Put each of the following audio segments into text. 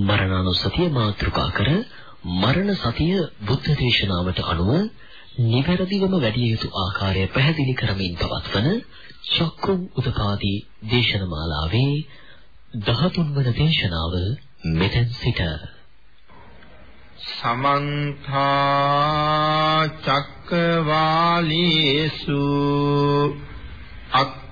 මරණානුස්සතිය මාතෘකා කර මරණ සතිය බුද්ධ දේශනාවට අනුව නිවැරදිවම වැඩි යුතු ආකාරය පැහැදිලි කරමින් පවත්වන චක්කුම් උදපාදී දේශනමාලාවේ 13 වන දේශනාව මෙතෙන් සිට. සමන්ත චක්කවාලීසු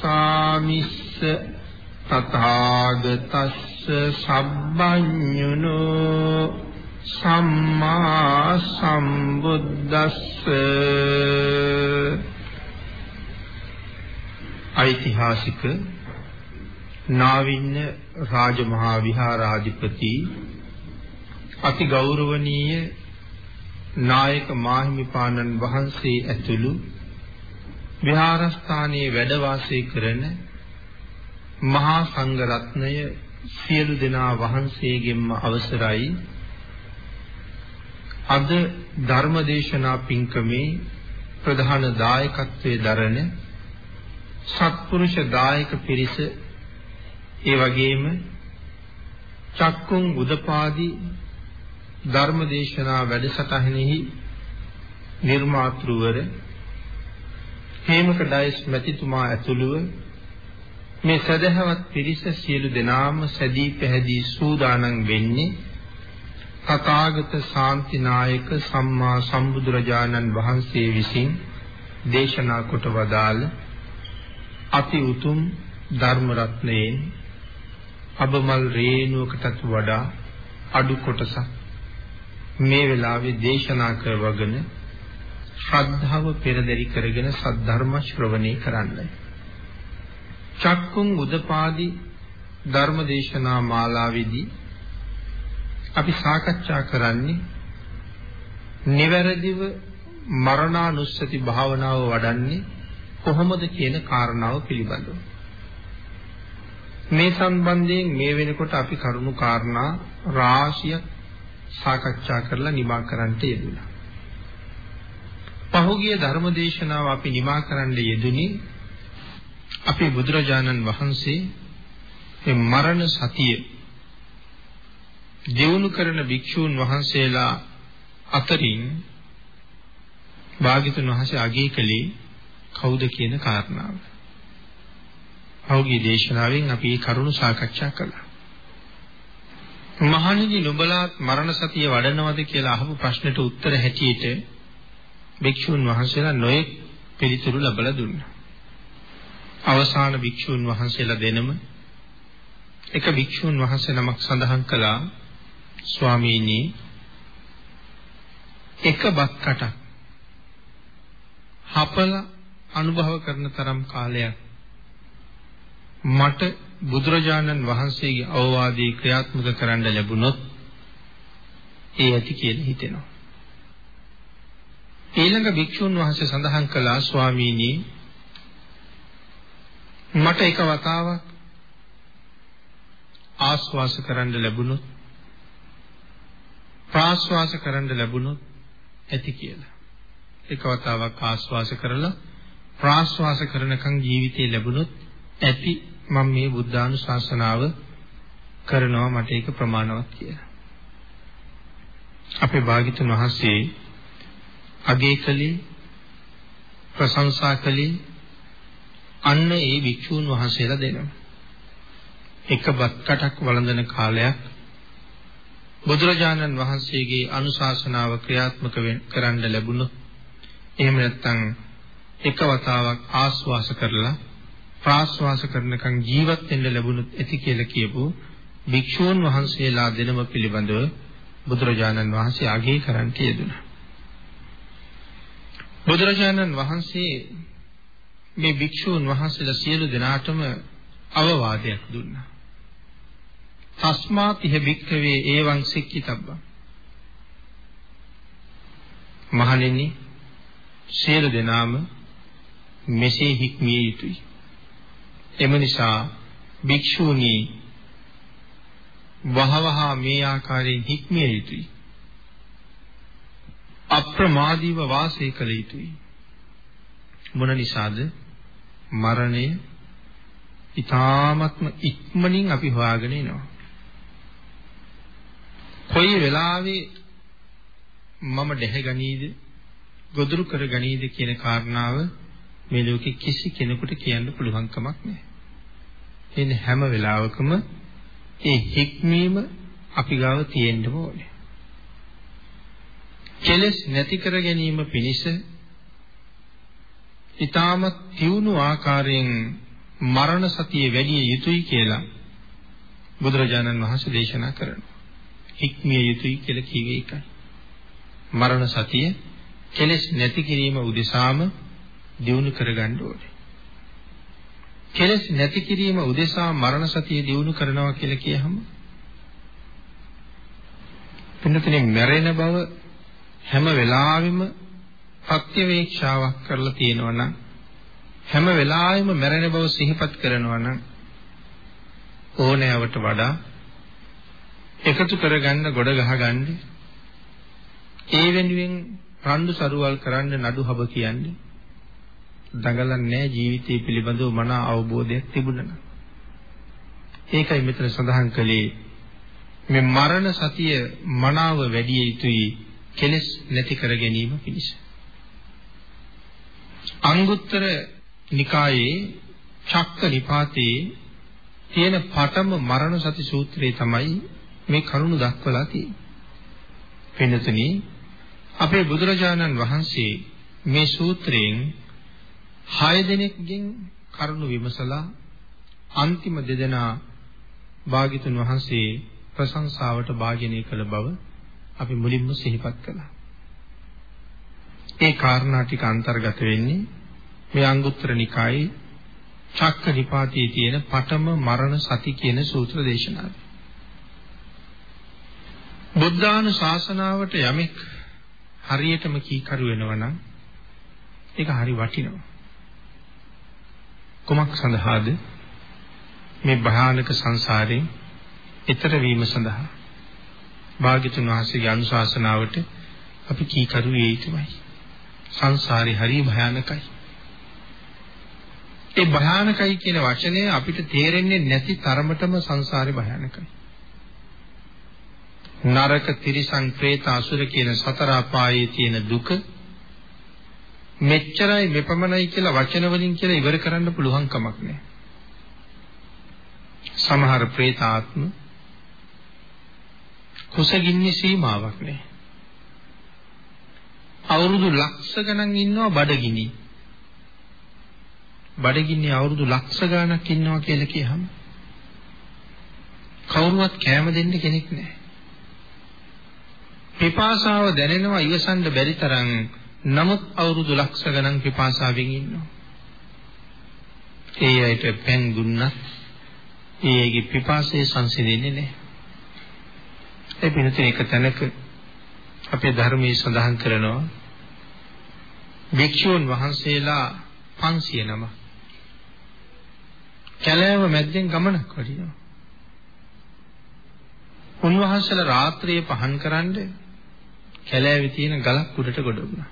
ධම්මස්සාමිස්ස තථාගතස්ස සබ්බඤුනෝ සම්මා සම්බුද්දස්ස ඓතිහාසික නාවින්න රාජමහා විහාරාධිපති අති ගෞරවනීය නායක මාහිමිපාණන් වහන්සේ ඇතුළු විහාරස්ථානයේ වැඩ වාසය කරන මහා සංඝ රත්නය සියලු දෙනා වහන්සේගෙන්ම අවසරයි. අද ධර්මදේශනා පින්කමේ ප්‍රධාන දායකත්වයේ දරන සත්පුරුෂ දායක පිරිස ඒ වගේම චක්කුම් උදපාදී ධර්මදේශනා වැඩසටහනෙහි නිර්මාතෘවර හේමක ඩයස් මැතිතුමා ඇතුළුව මේ සදහවත් පිරිස සියලු දෙනාම සැදී පැහැදී සූදානම් වෙන්නේ තථාගත ශාන්තිනායක සම්මා සම්බුදුරජාණන් වහන්සේ විසින් දේශනා කොට වදාළ අති උතුම් ධර්ම රත්නයෙන් අබමල් රේණුවකටත් වඩා අඩු කොටසක් මේ වෙලාවේ දේශනා කරවගෙන ශ්‍රද්ධාව පෙරදරි කරගෙන සද්ධර්ම ශ්‍රවණය කරන්නයි. චක්කුම් උදපාදි ධර්ම දේශනා මාලාවේදී අපි සාකච්ඡා කරන්නේ නිවැරදිව මරණානුස්සති භාවනාව වඩන්නේ කොහොමද කියන කාරණාව පිළිබඳව. මේ සම්බන්ධයෙන් මේ වෙනකොට අපි කරුණු කාරණා රාශියක් සාකච්ඡා කරලා නිමා කරන්නට යෙදුණා. පහුගිය ධර්මදේශනාව අපි නිමා කරන්න යෙදුනේ අපේ බුදුරජාණන් වහන්සේ මේ මරණ සතිය දියුණු කරන භික්ෂූන් වහන්සේලා අතරින් භාග්‍යතුන් වහන්සේ අගය කළේ කවුද කියන කාරණාව. පෞගී දේශනාවෙන් අපි මේ කරුණු සාකච්ඡා කළා. මහණෙනි නුඹලාත් මරණ සතිය වඩනවද කියලා අහපු ප්‍රශ්නෙට උත්තර හැටියට භික්ෂුන් වහන්සේලා නොයෙක් පිළිතුරු ලබලා දුන්නා. අවසාන භික්ෂුන් වහන්සේලා දෙනම එක භික්ෂුන් වහන්සේ නමක් සඳහන් කළා ස්වාමීනි එක බත් කටක් හපල අනුභව කරන තරම් කාලයක් මට බුදුරජාණන් වහන්සේගේ අවවාදී ක්‍රියාත්මක කරන්න ලැබුණොත් ඒ ඇති කියලා හිතෙනවා. ඊළඟ භික්ෂුන් වහන්සේ සඳහන් කළා ස්වාමීනි මට එක වතාවක් ආස්වාස කරන්න ලැබුණොත් ප්‍රාස්වාස කරන්න ලැබුණොත් ඇති කියලා. එක වතාවක් ආස්වාස කරලා ප්‍රාස්වාස කරනකන් ජීවිතේ ලැබුණොත් ඇති මම මේ බුද්ධානුශාසනාව කරනවා මට ඒක ප්‍රමාණවත් කියලා. අපේ භාග්‍යතුන් වහන්සේ අගේ කලේ ප්‍රශංසා කලේ අන්න ඒ භික්ෂූන් වහන්සේලා දෙනවා. එක බත් කටක් වළඳන කාලයක් බුදුරජාණන් වහන්සේගේ අනුශාසනාව ක්‍රියාත්මක කරන්න ලැබුණොත් එහෙම නැත්නම් එක වතාවක් ආස්වාස කරලා ප්‍රාස්වාස කරනකන් ජීවත් වෙන්න ලැබුණොත් ඇති කියලා කියපු භික්ෂූන් වහන්සේලා දෙනම පිළිබඳව බුදුරජාණන් වහන්සේ අගය කරන්න යෙදුණා. බුදුරජාණන් වහන්සේ මේ භික්ෂූන් වහන්සේලා සියලු දෙනාටම අවවාදයක් දුන්නා. තස්මාත් ඉහ භික්ඛවේ ඒවං සික්කිතබ්බං. මහණෙනි සියලු දෙනාම මෙසේ හික්මිය යුතුයි. එම නිසා භික්ෂූනි වහවහ මේ ආකාරයෙන් හික්මිය යුතුයි. අප්‍රමාදීව වාසය කළ යුතුයි. මොන නිසාද? මරණය ඊ타ත්ම ඉක්මනින් අපි හොයාගෙන එනවා. කොයි වෙලාවෙ මම දැහැගනීද ගොදුරු කරගනීද කියන කාරණාව මේ ලෝකෙ කිසි කෙනෙකුට කියන්න පුළුවන් කමක් නැහැ. එන්නේ හැම වෙලාවකම ඒ හික්මීම අපි ගාව තියෙන්න ඕනේ. කෙලස් නැති කර ගැනීම පිණිස ඊටමත් තියුණු ආකාරයෙන් මරණ සතිය වැඩි යුතුයි කියලා බුදුරජාණන් වහන්සේ දේශනා කරනවා. හික්මිය යුතුයි කියලා කිව්වේ ඒකයි. මරණ සතිය කෙලස් නැති කිරීම උදෙසාම දියුණු කරගන්න ඕනේ. කෙලස් නැති කිරීම උදෙසා මරණ සතිය දියුණු කරනවා කියලා කියහම පින්නතනේ මැරෙන බව හැම වෙලාවෙම ප්‍රත්‍යවේක්ෂාවක් කරලා තියෙනවා නම් හැම වෙලාවෙම මැරෙන බව සිහිපත් කරනවා නම් ඕනෑවට වඩා එකතු කරගන්න ගොඩ ගහගන්න ඒ වෙනුවෙන් රණ්ඩු සරුවල් කරන්න නඩු හබ කියන්නේ දඟලන්නේ ජීවිතය පිළිබඳව මන අවබෝධයක් තිබුණා. ඒකයි මෙතන සඳහන් කළේ මේ මරණ සතිය මනාව වැඩි යුතුයි කෙලස් නැති කර ගැනීම පිණිස. අංගුත්තර නිකායේ චක්ක නිපාතේ තියෙන පඨම මරණ සති සූත්‍රය තමයි මේ කරුණ දක්වලා තියෙන්නේ. වෙනතුනි අපේ බුදුරජාණන් වහන්සේ මේ සූත්‍රයෙන් 6 දෙනෙක්ගෙන් කරුණ විමසලා අන්තිම දෙදෙනා භාග්‍යතුන් වහන්සේ ප්‍රශංසාවට භාජනය කළ බව අපි මුලින්ම සිහිපත් කළා. ඒ කාරණා ටික අන්තර්ගත වෙන්නේ මේ අංගුත්තර නිකායේ චක්ක නිපාතයේ තියෙන පඨම මරණ සති කියන සූත්‍ර දේශනාවේ. බුද්ධානුශාසනාවට යමෙක් හරියටම කීකරු වෙනවා නම් ඒක හරි වටිනවා. කුමක් සඳහාද? මේ භයානක සංසාරයෙන් ඈතර වීම සඳහා භාග්‍යතුන් වහන්සේගේ අනුශාසනාවට අපි කීකරු වේwidetildeමයි. සංසාරේ හරි භයානකයි. ඒ භයානකයි කියන වචනේ අපිට තේරෙන්නේ නැති තරමටම සංසාරේ භයානකයි. නරක තිරිසං പ്രേත අසුර කියන සතර අපායේ තියෙන දුක මෙච්චරයි මෙපමණයි කියලා වචන වලින් කියලා ඉවර කරන්න පුළුවන් කමක් නැහැ. සමහර പ്രേතාත්ම කුසගින්නේ සීමාවක් නැහැ. අවුරුදු ලක්ෂ ගණන් ඉන්නවා බඩගිනි. බඩගින්නේ අවුරුදු ලක්ෂ ගණනක් ඉන්නවා කියලා කියහම කවුරුවත් කැම දෙන්න කෙනෙක් නැහැ. පිපාසාව දැනෙනවා ඉවසන්න බැරි තරම් නමුත් අවුරුදු ලක්ෂ ගණන් පිපාසාවෙන් ඉන්නවා. ඒ අයට පෙන් දුන්නත් ඒ අයගේ පිපාසය සංසිඳෙන්නේ නැහැ. ඒ පිළිතුර එක තැනක අපේ ධර්මයේ සඳහන් කරනවා භික්ෂූන් වහන්සේලා 500 නම කැලෑව මැද්දෙන් ගමනක් වඩිනවා. උන්වහන්සේලා රාත්‍රියේ පහන් කරන්නේ කැලෑවේ තියෙන ගලක් උඩට ගොඩ වුණා.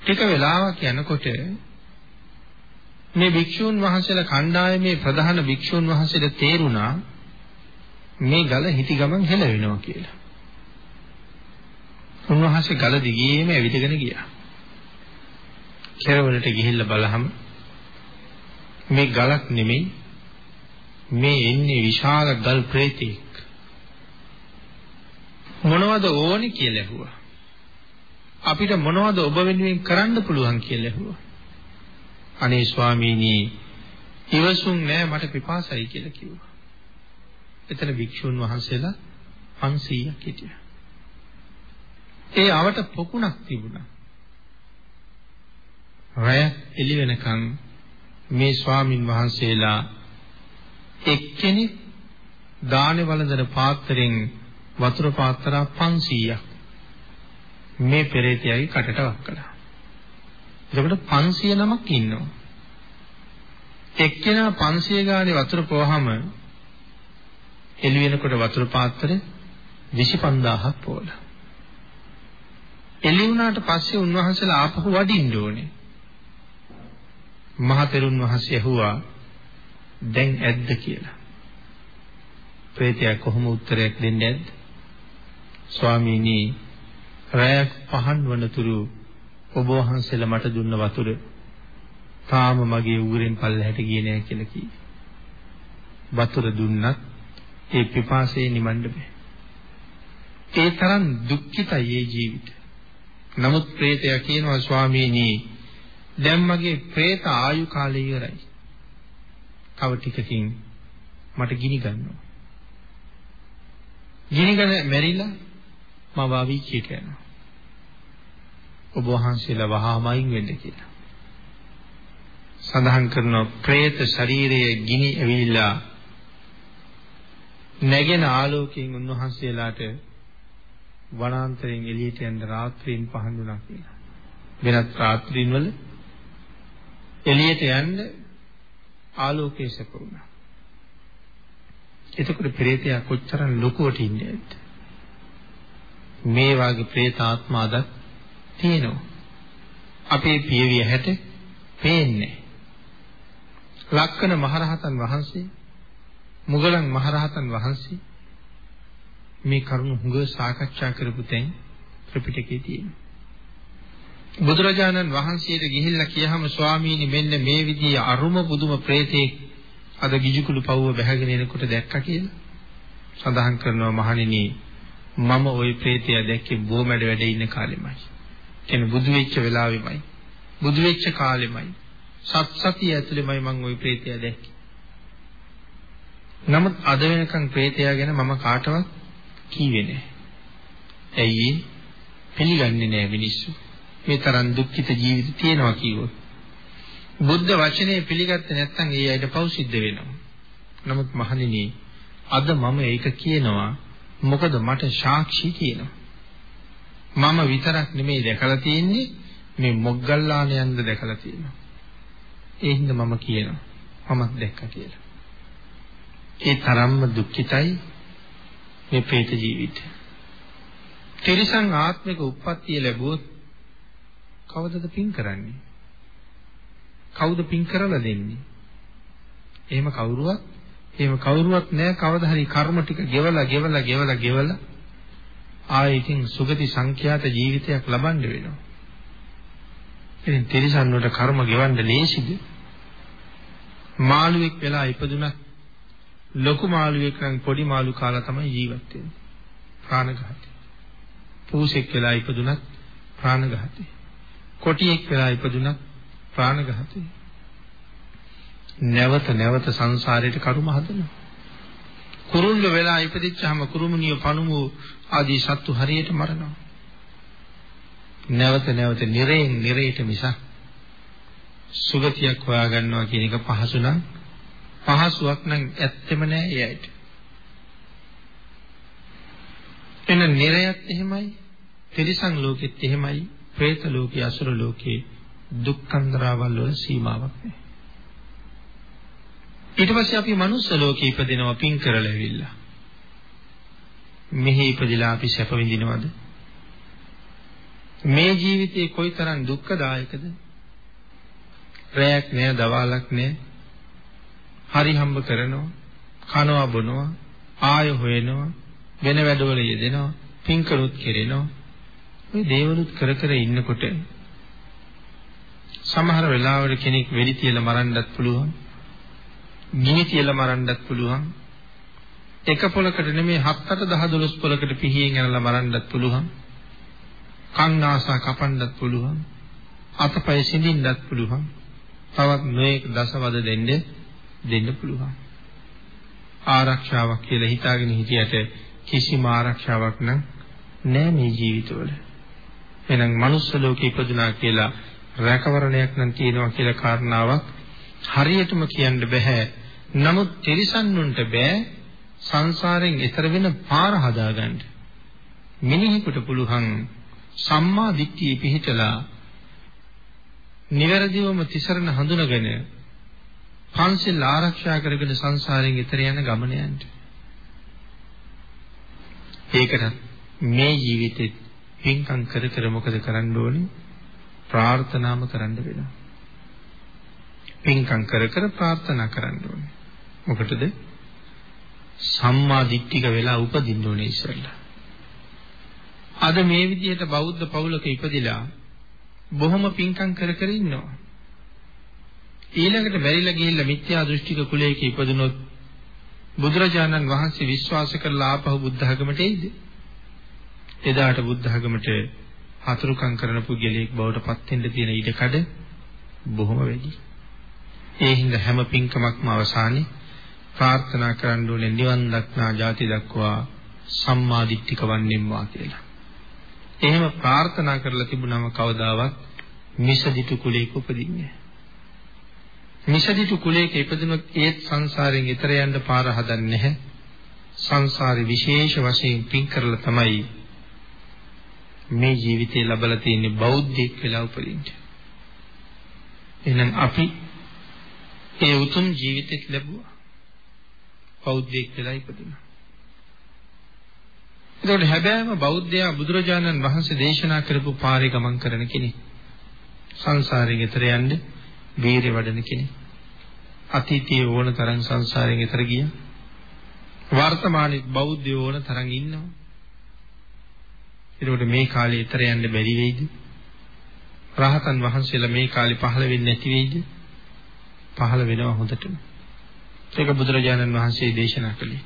ටික වෙලාවක් යනකොට මේ භික්ෂූන් වහන්සේලා කණ්ඩායමේ ප්‍රධාන භික්ෂූන් වහන්සේට තේරුණා මේ ගල හිටි ගමන් හෙලවෙනවා කියලා. උන්වහන්සේ ගල දිගේම ඇවිදගෙන ගියා. කෙරවලට ගිහිල්ලා බලහම මේ ගලක් නෙමෙයි මේ එන්නේ විශාල ගල් ප්‍රේතෙක්. මොනවද ඕනි කියලා ඇහුවා. අපිට මොනවද ඔබ වෙනුවෙන් කරන්න පුළුවන් කියලා ඇහුවා. අනේ ස්වාමීනි ඉවසුම් නෑ මට පිපාසයි කියලා කිව්වා. එතන භික්ෂුන් වහන්සේලා 500ක් හිටියා. ඒ අවට පොකුණක් තිබුණා. රය එළි වෙනකන් මේ ස්වාමින් වහන්සේලා එක්කෙනෙක් දානේ වළඳන පාත්‍රයෙන් වතුර පාත්‍රා 500ක් මේ පෙරේතයයි කටට වක් කළා. එතකොට 500 නමක් ඉන්නවා. එක්කෙනා 500 ගානේ වතුර පොවහම එළි වෙනකොට වතුර පාත්‍රය 25000ක් පොවලා. එළි වුණාට පස්සේ උන්වහන්සේලා ආපහු වඩින්න ඕනේ. මහතෙරුන් වහන්සේ ඇහුවා දැන් ඇද්ද කියලා. ප්‍රේතයා කොහොම උත්තරයක් දෙන්නේ නැද්ද? ස්වාමීනි රැයක් පහන් වනතුරු ඔබ වහන්සේලා මට දුන්න වතුර තාම මගේ ඌරෙන් පල්ලහැට ගියේ නෑ කියලා කිව්වා. වතුර දුන්නත් ඒ පිපාසයේ නිවන්න බෑ. ඒ තරම් දුක්ඛිතයි මේ ජීවිතය. නමුත් പ്രേතයා කියනවා ස්වාමීනි දැන් මගේ പ്രേත ආයු කාලය ඉවරයි. තව ටිකකින් මට ගිනි ගන්නවා. ගිනි ගන්න මැරිලා මම වාවි කියට යනවා. ඔබ වහන්සේලා වහාමයින් වෙන්න කියලා. සඳහන් කරනවා പ്രേත ශරීරයේ ගිනි ඇවිල්ලා නැගෙන ආලෝකයෙන් උන්වහන්සේලාට වනාන්තරයෙන් එළියට යන්න රාත්‍රියෙන් පහඳුනා කියලා. වෙනත් රාත්‍රීන් වල එළියට යන්න ආලෝකයේ සැප වුණා. එතකොට ප්‍රේතයා කොච්චර ලොකුවට ඉන්නේද? මේ වාගේ പ്രേත ආත්ම අද තියෙනවා. අපේ පියවිය හැට පේන්නේ. ලක්කන මහරහතන් වහන්සේ මුගලන් මහරහතන් වහන්සේ මේ කරුණ හුඟ සාකච්ඡා කරපු තැන් ත්‍රිපිටකයේ තියෙනවා. බුදුරජාණන් වහන්සේට ගිහිල්ලා කියහම ස්වාමීනි මෙන්න මේ විදිහේ අරුම පුදුම ප්‍රේතෙක් අද ගිජුකුළු පවුව බැහැගෙන එනකොට දැක්කා කියලා. සඳහන් කරනවා මහණෙනි මම ওই ප්‍රේතය දැක්කේ බොමැඩ වැඩ ඉන්න කාලෙමයි. කියන්නේ බුදු වෙච්ච වෙලාවෙමයි. බුදු වෙච්ච කාලෙමයි. සත් සතිය ඇතුළෙමයි මම ওই ප්‍රේතය දැක්කේ. නමුත් අද වෙනකන් ප්‍රේතයා ගැන මම කාටවත් කීවේ නැහැ. ඇයි පිළිගන්නේ නැහැ මිනිස්සු. මේ තරම් දුක්ඛිත ජීවිත තියෙනවා කිව්වොත්. බුද්ධ වචනේ පිළිගත්තේ නැත්නම් ඒ අයට පව් සිද්ධ වෙනවා. නමුත් මහණෙනි අද මම ඒක කියනවා මොකද මට සාක්ෂි තියෙනවා. මම විතරක් නෙමෙයි දැකලා තියෙන්නේ මේ මොග්ගල්ලාණයන්ද දැකලා තියෙනවා. ඒ හින්දා මම කියනවා මමත් දැක්කා කියලා. ඒ තරම්ම දුක්ඛිතයි මේ പ്രേත ජීවිතය. තිරිසන් ආත්මික උප්පත්තිය ලැබුවොත් කවදද පින් කරන්නේ? කවුද පින් කරලා දෙන්නේ? එහෙම කවුරුවත් එහෙම කවුරුවත් නැහැ කවදා හරි කර්ම ටික ගෙවලා ගෙවලා ගෙවලා ගෙවලා ආයෙ ඉතින් සුගති සංඛ්‍යාත ජීවිතයක් ලබන්න වෙනවා. ඉතින් තිරිසන් වලට කර්ම ගෙවන්න ලේසිද? මාළුවෙක් වෙලා ඉපදුනත් ලොකු මාළුවෙක් නම් පොඩි මාළු කාලා තමයි ජීවත් වෙන්නේ. ප්‍රාණඝාතය. පූසෙක් වෙලා ඉපදුනත් ප්‍රාණඝාතය. කොටියෙක් වෙලා ඉපදුනත් ප්‍රාණඝාතය. නැවත නැවත සංසාරයට කරුම හදනවා. කුරුල්ල වෙලා ඉපදිච්චාම කුරුමුනිය පණුමු ආදී සත්තු හරියට මරනවා. නැවත නැවත නිරයෙන් නිරයට මිසක් සුගතියක් හොයාගන්නවා කියන එක පහසු නම් පහසුවක් නම් ඇත්තෙම නෑ ඒ ඇයිට. එන නිරයත් එහෙමයි, තිරිසන් ලෝකෙත් එහෙමයි, പ്രേත ලෝකේ අසුර ලෝකේ දුක්ඛන්දරාවල් වල සීමාවක් නෑ. ඊට පස්සේ අපි මනුස්ස ලෝකේ ඉපදිනවා පින් කරලා ඇවිල්ලා. මෙහි ඉපදිලා අපි සැප විඳිනවද? මේ ජීවිතේ කොයිතරම් දුක්ඛදායකද? රැයක් නෑ, දවාලක් නෑ. හරි හම්බ කරනවා, කනවා බොනවා, ආය හොයනවා, වෙන වැඩවල යෙදෙනවා, පින්කරුත් කෙරෙනවා. ඔය දේවලුත් කර කර ඉන්නකොට සමහර වෙලාවට කෙනෙක් වෙඩි තියලා මරන්නත් පුළුවන්. ගිනි තියලා මරන්නත් පුළුවන්. එක පොලකට නෙමෙයි 7 8 10 12 පොලකට පිහියෙන් යනලා මරන්නත් පුළුවන්. කන් නාසා කපන්නත් පුළුවන්. අතපය සිඳින්නත් පුළුවන්. තවත් මේක දසවද දෙන්න දෙන්න පුළුවන්. ආරක්ෂාවක් කියලා හිතාගෙන හිටියට කිසිම ආරක්ෂාවක් නම් නෑ මේ ජීවිතවල. එහෙනම් මනුස්ස ලෝකේ ඉපදුනා කියලා රැකවරණයක් නම් තියෙනවා කියලා කාරණාවක් හරියටම කියන්න බෑ. නමුත් තිරිසන්නුන්ට බෑ සංසාරයෙන් එතර වෙන පාර හදාගන්න. මිනිහෙකුට පුළුවන් සම්මා දිට්ඨිය පිහිටලා නිවැරදිවම තිසරණ හඳුනගෙන පන්සිල් ආරක්ෂා කරගෙන සංසාරයෙන් එතර යන ගමන යන්න. ඒකට මේ ජීවිතෙත් පින්කම් කර කර මොකද කරන්න ඕනේ? ප්‍රාර්ථනාම කරන්න වෙනවා. පින්කම් කර කර ප්‍රාර්ථනා කරන්න ඕනේ. මොකටද? සම්මා දිට්ඨික වෙලා උපදින්න ඕනේ ඉස්සෙල්ලා. අද මේ විදිහට බෞද්ධ පවුලක ඉපදිලා බොහොම පින්කම් කර කර ඉන්නවා. ඊළඟට බැරිලා ගිහිල්ලා මිත්‍යා දෘෂ්ටික කුලයක ඉපදුනොත් බුදුරජාණන් වහන්සේ විශ්වාස කරලා ආපහු බුද්ධ ධර්මයට එයිද? එදාට බුද්ධ ධර්මයට හතුරුකම් කරන පුද්ගලයෙක් බවට පත් වෙන්න තියෙන ඉඩකඩ බොහොම වැඩි. ඒ හින්දා හැම පින්කමක්ම අවසානයේ ප්‍රාර්ථනා කරන්න ඕනේ නිවන් දක්නා ජාති දක්වා සම්මාදිට්ඨික වන්නේම්වා කියලා. එහෙම ප්‍රාර්ථනා කරලා තිබුණම කවදාවත් මිසදිටු කුලයක උපදින්නේ නැහැ. මිසදිටු කුලයක ඉපදුනොත් ඒත් සංසාරයෙන් ඈතර යන්න පාර හදන්නේ නැහැ. සංසාරේ විශේෂ වශයෙන් පින් කරලා තමයි මේ ජීවිතේ ලබලා තියෙන බෞද්ධෙක් වෙලා උපදින්න. එහෙනම් අපි ඒ උතුම් ජීවිතයක් ලැබුවා. බෞද්ධයෙක් වෙලා ඉපදුණා. ඒකට හැබැයිම බෞද්ධයා බුදුරජාණන් වහන්සේ දේශනා කරපු පාරේ ගමන් කරන කෙනෙක්. සංසාරයෙන් එතර යන්නේ වීරිය වඩන කෙනෙක්. අතීතයේ ඕන තරම් සංසාරයෙන් එතර ගියා. වර්තමානයේ බෞද්ධයෝ ඕන තරම් ඉන්නවා. ඒකට මේ කාලේ එතර යන්න බැරි වෙයිද? රහතන් වහන්සේලා මේ කාලේ පහළ වෙන්නේ නැති වෙයිද? පහළ වෙනවා හොඳටම. ඒක බුදුරජාණන් වහන්සේ දේශනා කළේ.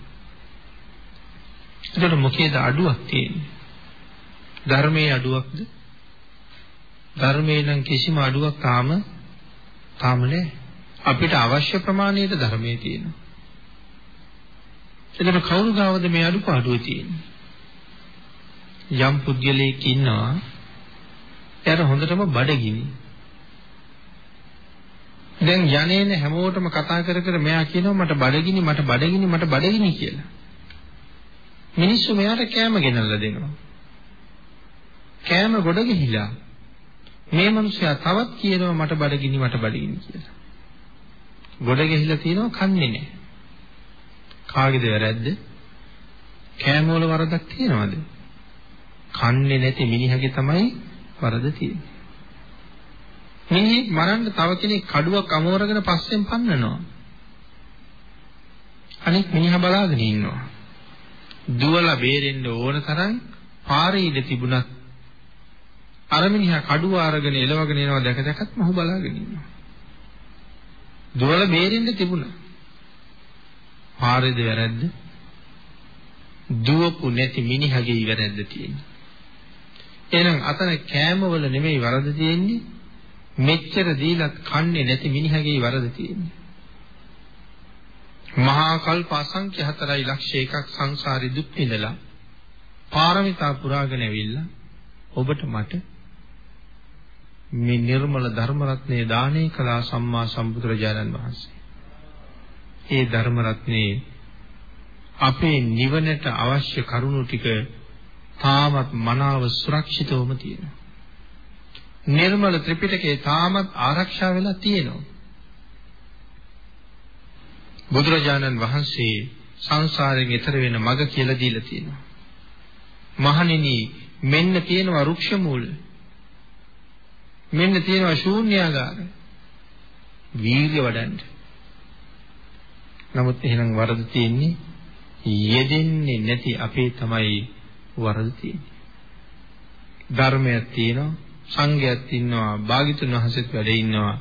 එතකොට මොකේද අඩුවක් තියෙන්නේ? ධර්මයේ අඩුවක්ද? ධර්මයේ නම් කිසිම අඩුවක් තාම තාම නැහැ. අපිට අවශ්‍ය ප්‍රමාණයට ධර්මයේ තියෙනවා. එතකොට කවුරු ගාවද මේ අඩුපාඩුව තියෙන්නේ? යම් පුද්ගලයෙක් ඉන්නවා එයාට හොඳටම බඩගිනි. දැන් යන්නේන හැමෝටම කතා කර කර මෙයා කියනවා මට බඩගිනි මට බඩගිනි මට බඩගිනි කියලා. මිනිස්සු මෙයාට කෑම ගෙනල්ලා දෙනවා. කෑම ගොඩ ගිහිලා මේ මිනිසයා තවත් කියනවා මට බඩගිනි මට බඩගිනි කියලා. ගොඩ ගිහිලා තියෙනවා කන්නේ නැහැ. කාගේද වැරද්ද? කෑම වල වරදක් තියනවද? කන්නේ නැති මිනිහගේ තමයි වරද තියෙන්නේ. මිනිහෙක් මරන්න තව කෙනෙක් කඩුවක් අමෝරගෙන පස්සෙන් පන්නනවා. අනික මිනිහා බලාගෙන ඉන්නවා. දුවලා බේරෙන්න ඕන තරම් පාරේ ඉඳ තිබුණත් අර මිනිහා කඩුව අරගෙන එලවගෙන එනවා දැක දැකත් මහු බලාගෙන ඉන්නවා. දුවලා බේරෙන්න තිබුණා. පාරේද වැරද්ද? දුවපු නැති මිනිහගේ වැරද්ද තියෙන්නේ. එහෙනම් අතන කෑමවල නෙමෙයි වරද තියෙන්නේ. මෙච්චර දීලත් කන්නේ නැති මිනිහගේ වරද තියෙන්නේ. මහා කල්ප අසංඛ්‍ය 4 ලක්ෂ එකක් සංසාරේ දුක් විඳලා පාරමිතා පුරාගෙන ඇවිල්ලා ඔබට මට මේ නිර්මල ධර්ම රත්නයේ දානය කළා සම්මා සම්බුදුරජාණන් වහන්සේ. ඒ ධර්ම රත්නයේ අපේ නිවනට අවශ්‍ය කරුණු ටික තාමත් මනාව සුරක්ෂිතවම තියෙනවා. නිර්මල ත්‍රිපිටකේ තාමත් ආරක්ෂා වෙලා තියෙනවා. බුදුරජාණන් වහන්සේ සංසාරයෙන් එතර වෙන මඟ කියලා දීලා තියෙනවා. මහණෙනි මෙන්න තියෙනවා රුක්ෂ මූල. මෙන්න තියෙනවා ශූන්‍යාගාර. වීර්ය වඩන්න. නමුත් එහෙනම් වරද තියෙන්නේ යෙදෙන්නේ නැති අපේ තමයි වරද තියෙන්නේ. ධර්මයක් තියෙනවා, සංඝයක් ඉන්නවා, භාග්‍යතුන් වහන්සේත් වැඩ ඉන්නවා.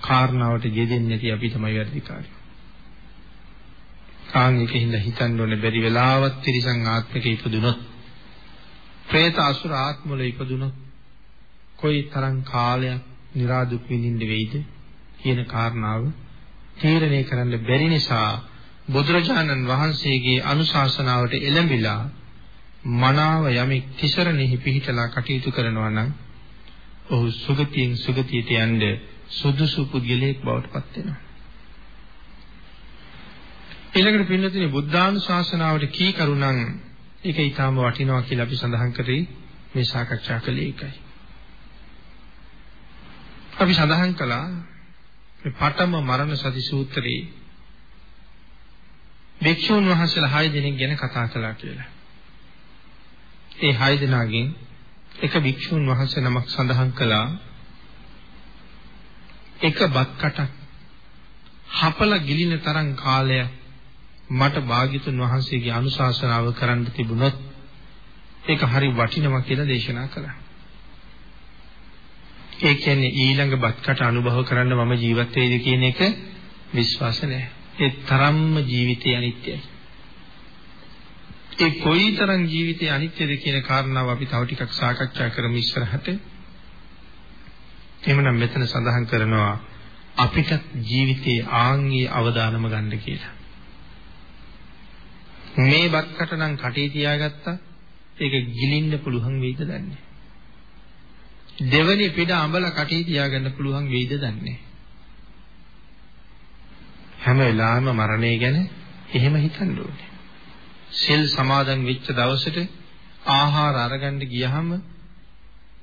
කාරණාවට යෙදෙන්නේ නැති අපි තමයි වැඩිකාරයෝ. කාන් එකකින්ද හිතන්න ඕනේ බැරි වෙලාවත් තිරිසන් ආත්මික ඉපදුනොත්, പ്രേත අසුර ආත්මවල ඉපදුනොත් කොයි තරම් කාලයක් નિરાදුක් විඳින්න වෙයිද කියන කාරණාව තීරණය කරන්න බැරි නිසා බුදුරජාණන් වහන්සේගේ අනුශාසනාවට එළඹිලා මනාව යමෙක් තිසරණෙහි පිහිටලා කටයුතු කරනවා නම් ඔහු සුගතියෙන් සුගතියට යන්න සුදුසු පුද්ගලයෙක් බවට පත් වෙනවා. ඊළඟට පින්නතුනි බුද්ධානුශාසනාවට කී කරුණන් ඒක ඊටාම වටිනවා කියලා අපි සඳහන් කරේ මේ සාකච්ඡා කළේ ඒකයි. අපි සඳහන් කළා මේ පඨම මරණ සති සූත්‍රයේ භික්ෂුන් වහන්සේලා 6 දෙනෙක් ගැන කතා කළා කියලා. ඒ 6 දෙනාගෙන් එක භික්ෂුන් වහන්සේ නමක් සඳහන් කළා එක බත් කටක් හපල ගිලින තරම් කාලයක් මට භාග්‍යතුන් වහන්සේගේ අනුශාසනාව කරන්න තිබුණොත් ඒක හරි වටිනවා කියලා දේශනා කළා. ඒ කියන්නේ ඊළඟ බත්කට අනුභව කරන්න මම ජීවත් වෙයිද කියන එක විශ්වාස නැහැ. ඒ තරම්ම ජීවිතය අනිත්‍යයි. ඒ කොයිතරම් ජීවිතය අනිත්‍යද කියන කාරණාව අපි තව ටිකක් සාකච්ඡා කරමු ඉස්සරහට. එහෙමනම් මෙතන සඳහන් කරනවා අපිට ජීවිතයේ ආන්ගේ අවදානම ගන්න කියලා. මේ බත්කට නම් කටේ තියාගත්තා ඒක ගිලින්න පුළුවන් වෙයිද දන්නේ දෙවනි පිට අඹල කටේ තියාගන්න පුළුවන් වෙයිද දන්නේ හැම වෙලාවෙම මරණය ගැන එහෙම හිතන්න ඕනේ. සෙල් සමාදන් වෙච්ච දවසට ආහාර අරගන්න ගියහම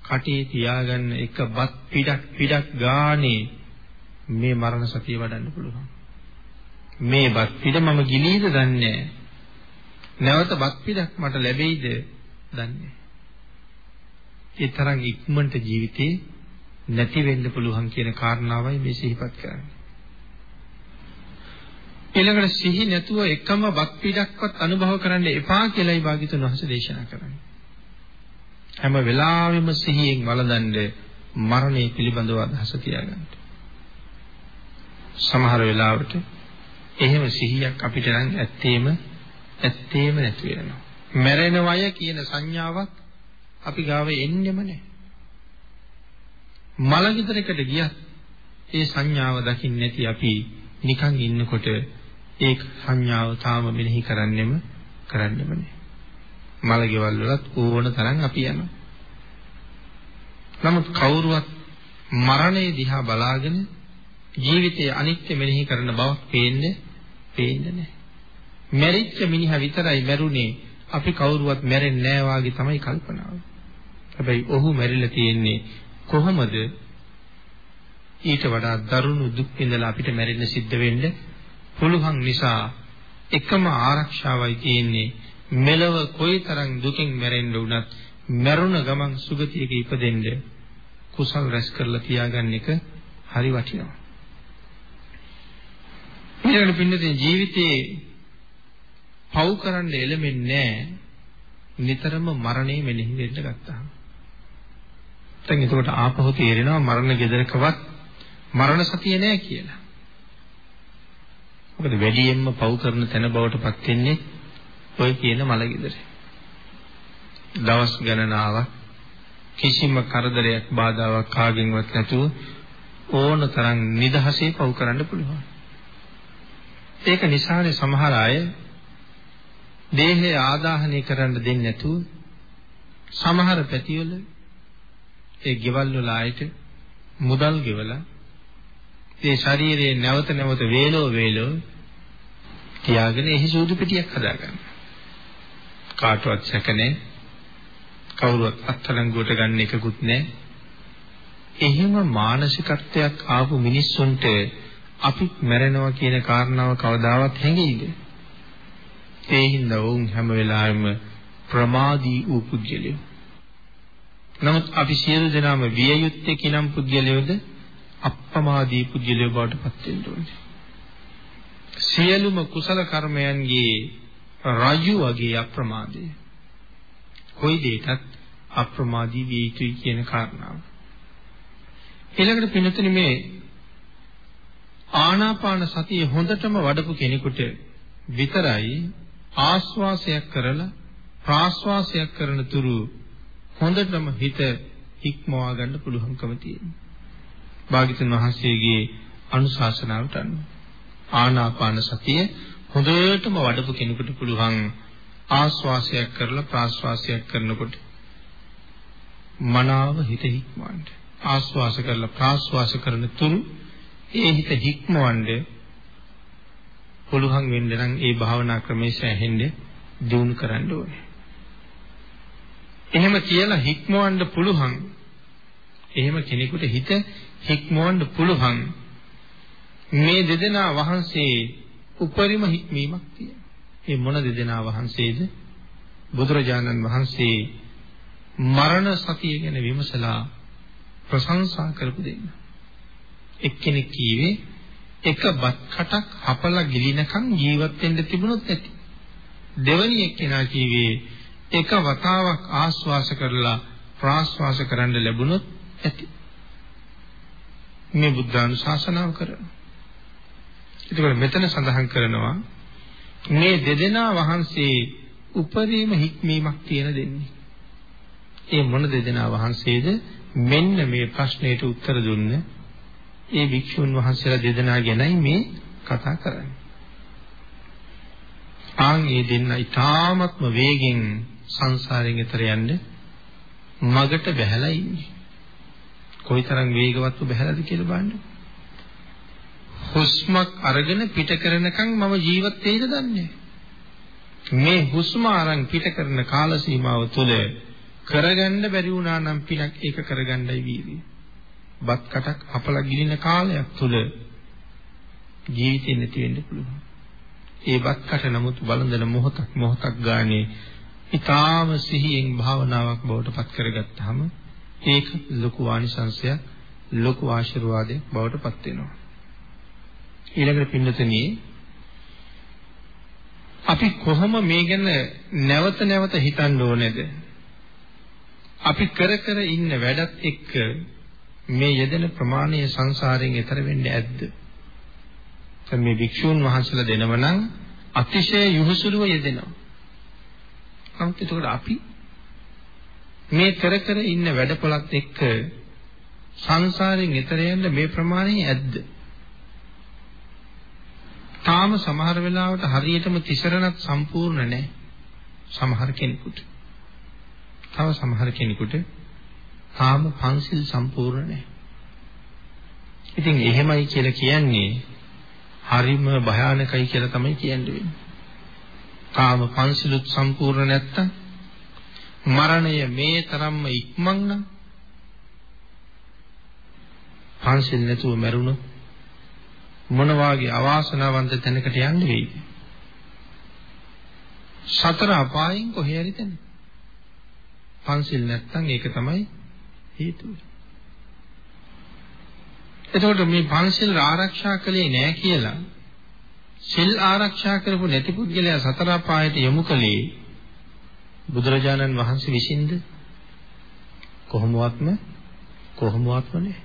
කටේ තියාගන්න එක බත් පිටක් පිටක් ගානේ මේ මරණ සතිය වඩන්න පුළුවන්. මේ බත් පිට මම ගිලීද දන්නේ නැවත බත් පිටක් මට ලැබෙයිද දන්නේ ඒ තරම් ඉක්මනට ජීවිතේ නැති වෙන්න පුළුවන් කියන කාරණාවයි මේ සිහිපත් කරන්නේ. ඊළඟට සිහි නැතුව එකම බක් පිටක්වත් අනුභව කරන්න එපා කියලායි භාග්‍යතුන් වහන්සේ දේශනා කරන්නේ. හැම වෙලාවෙම සිහියෙන් වළඳන්න මරණය පිළිබඳව අදහස තියාගන්න. සමහර වෙලාවට එහෙම සිහියක් අපිට නම් ඇත්තේම ඇත්තේම නැති වෙනවා. මැරෙනවය කියන සංඥාවක් අපි ගාව එන්නෙම නැහැ. මලගිතරකට ගියත් ඒ සංඥාව දකින්නේ නැති අපි නිකන් ඉන්නකොට ඒ සංඥාව තාම මෙනෙහි කරන්නෙම කරන්නෙම නැහැ. මලගෙවල් වලත් ඕන තරම් අපි යනවා. නමුත් කවුරුවත් මරණය දිහා බලාගෙන ජීවිතයේ අනිත්‍ය මෙනෙහි කරන බවක් පේන්නේ පේන්නේ නැහැ. මැරිච්ච මිනිහා විතරයි මැරුණේ අපි කවුරුවත් මැරෙන්නේ නැහැ වාගේ තමයි කල්පනාව. හැබැයි ඔහු මැරිලා තියෙන්නේ කොහොමද? ඊට වඩා දරුණු දුක් විඳලා අපිට මැරෙන්න සිද්ධ වෙන්න පුළුවන් නිසා එකම ආරක්ෂාවයි තියෙන්නේ මෙලව කොයිතරම් දුකින් මැරෙන්න වුණත් මරුණ ගමන් සුගතියක ඉපදෙන්න කුසල් රැස් කරලා තියාගන්න එක හරි වටිනවා. ඊළඟට පින්නතේ ජීවිතේ පව් කරන්න එළමෙන්නේ නිතරම මරණය මෙනෙහි වෙන්න ගත්තා. දැන් එතකොට ආපහු තේරෙනවා මරණ gedarකවත් මරණ සතිය නෑ කියලා. මොකද වැඩියෙන්ම පව් කරන තැන බවට පත් වෙන්නේ ඔය කියන මල gedarේ. දවස් ගණනාවක් කිසිම කරදරයක් බාධාවක් කාගෙන්වත් නැතුව ඕන තරම් නිදහසේ පව් කරන්න පුළුවන්. ඒක නිසානේ සමහර අය දේහය ආදාහනය කරන්න දෙන්නේ නැතුව සමහර පැතිවල ඒ ගෙවල් වල ආයත මුදල් ගෙවලා ඒ ශරීරයේ නැවත නැවත වේලෝ වේලෝ තියාගෙන එහි සූදු පිටියක් හදාගන්න. කාටවත් සැක නැහැ. කවුරුවත් අත්අඩංගුවට ගන්න එකකුත් නැහැ. එහෙම මානසිකත්වයක් ආපු මිනිස්සුන්ට අපිත් මැරෙනවා කියන කාරණාව කවදාවත් හැඟෙයිද? ඒ හින්දා වුන් හැම වෙලාවෙම ප්‍රමාදී වූ පුද්ගලයෝ. නමුත් අපි සියලු දෙනාම විය යුත්තේ කිනම් පුද්ගලයෝද අප්‍රමාදී පුද්ගලයෝ බවට පත් වෙන්න ඕනේ. සියලුම කුසල කර්මයන්ගේ රජු වගේ අප්‍රමාදය. කොයි දෙයකත් අප්‍රමාදී විය යුතුයි කියන කාරණාව. ඊළඟට පින්නතුනි මේ ආනාපාන සතිය හොඳටම වඩපු කෙනෙකුට විතරයි ආස්වාසයක් කරලා ප්‍රාස්වාසයක් කරන තුරු හොඳටම හිත හික්මවා ගන්න පුළුවන්කම තියෙනවා. භාග්‍යතුන් වහන්සේගේ අනුශාසනාවට අනුව ආනාපාන සතිය හොඳටම වඩපු කෙනෙකුට පුළුවන් ආස්වාසයක් කරලා ප්‍රාස්වාසයක් කරනකොට මනාව හිත හික්මවන්න. ආස්වාස කරලා ප්‍රාස්වාස කරන තුරු ඒ හිත හික්මවන්න පුළුවන් වෙන්න නම් ඒ භාවනා ක්‍රමයේ සෑහෙන්න දියුණු කරන්න ඕනේ. එහෙම කියලා හික්මවන්න පුළුවන්. එහෙම කෙනෙකුට හිත හික්මවන්න පුළුවන්. මේ දෙදෙනා වහන්සේ උපරිම හික්මීමක් තියෙනවා. මේ මොන දෙදෙනා වහන්සේද? බුදුරජාණන් වහන්සේ මරණ සතිය ගැන විමසලා ප්‍රශංසා කරපු දෙන්න. එක්කෙනෙක් කීවේ එක බත් කටක් හපලා ගිලිනකන් ජීවත් වෙන්න තිබුණොත් ඇති. දෙවැනි එක්කෙනා කීවේ එක වතාවක් ආස්වාස කරලා ප්‍රාස්වාස කරන්න ලැබුණොත් ඇති. මේ බුද්ධානුශාසනාව කරනවා. ඒකවල මෙතන සඳහන් කරනවා මේ දෙදෙනා වහන්සේ උපරිම හික්මීමක් තියෙන දෙන්නේ. ඒ මොන දෙදෙනා වහන්සේද? මෙන්න මේ ප්‍රශ්නෙට උත්තර දුන්න ඒ භික්ෂුන් වහන්සේලා දෙදෙනා ගැනයි මේ කතා කරන්නේ. ආන් මේ දෙන්න ඊ타ත්ම වේගෙන් සංසාරයෙන් එතර යන්න මගට බැහැලා ඉන්නේ. කොයිතරම් වේගවත්ව බැහැලාද කියලා බලන්න. හුස්මක් අරගෙන පිට කරනකන් මම ජීවත් වෙයිද දන්නේ මේ හුස්ම අරන් පිට කරන කාල සීමාව තුළ කරගන්න බැරි වුණා නම් පිනක් ඒක කරගන්නයි වීර්යය. බත් කටක් අපලා ගිලින කාලයක් තුල ජීවිතේ නැති වෙන්න පුළුවන්. ඒ බත් කට නමුත් බලඳන මොහොතක් මොහොතක් ගානේ ඊටාම සිහියෙන් භාවනාවක් බවට පත් කරගත්තාම ඒක ලොකු වානිසංශයක් ලොකු ආශිර්වාදයක් බවට පත් වෙනවා. ඊළඟට පින්නතනී අපි කොහොම මේ ගැන නැවත නැවත හිතන්න ඕනේද? අපි කර කර ඉන්න වැඩත් එක්ක මේ යෙදෙන ප්‍රමාණය සංසාරයෙන් එතර වෙන්නේ ඇද්ද? දැන් මේ භික්ෂූන් වහන්සේලා දෙනව නම් අතිශය යහුසුලුව යෙදෙනවා. නමුත් ඒකට අපි මේ කර කර ඉන්න වැඩපොලත් එක්ක සංසාරයෙන් එතර යන්න මේ ප්‍රමාණය ඇද්ද? තාම සමහර වෙලාවට හරියටම තිසරණත් සම්පූර්ණ නැහැ. සමහර කෙනෙකුට. තව සමහර කෙනෙකුට තාම පන්සිල් සම්පූර්ණ නැහැ. ඉතින් එහෙමයි කියලා කියන්නේ හරිම භයානකයි කියලා තමයි කියන්නේ. තාම පන්සිලුත් සම්පූර්ණ නැත්තම් මරණය මේ තරම්ම ඉක්මන් නම් පන්සිල් නැතුව මැරුණොත් මොන වාගේ අවාසනාවන්ත තැනකට යන්න වෙයිද? සතර අපායෙන් කොහේ හරි තැන. පන්සිල් නැත්තම් ඒක තමයි හේතුව. එතකොට මේ පන්සිල් ආරක්ෂා කළේ නැහැ කියලා සිල් ආරක්ෂා කරපු නැති පුද්ගලයා සතර අපායට යොමු කළේ බුදුරජාණන් වහන්සේ විසින්ද කොහොමවත්ම කොහොමවත්ම නෑ.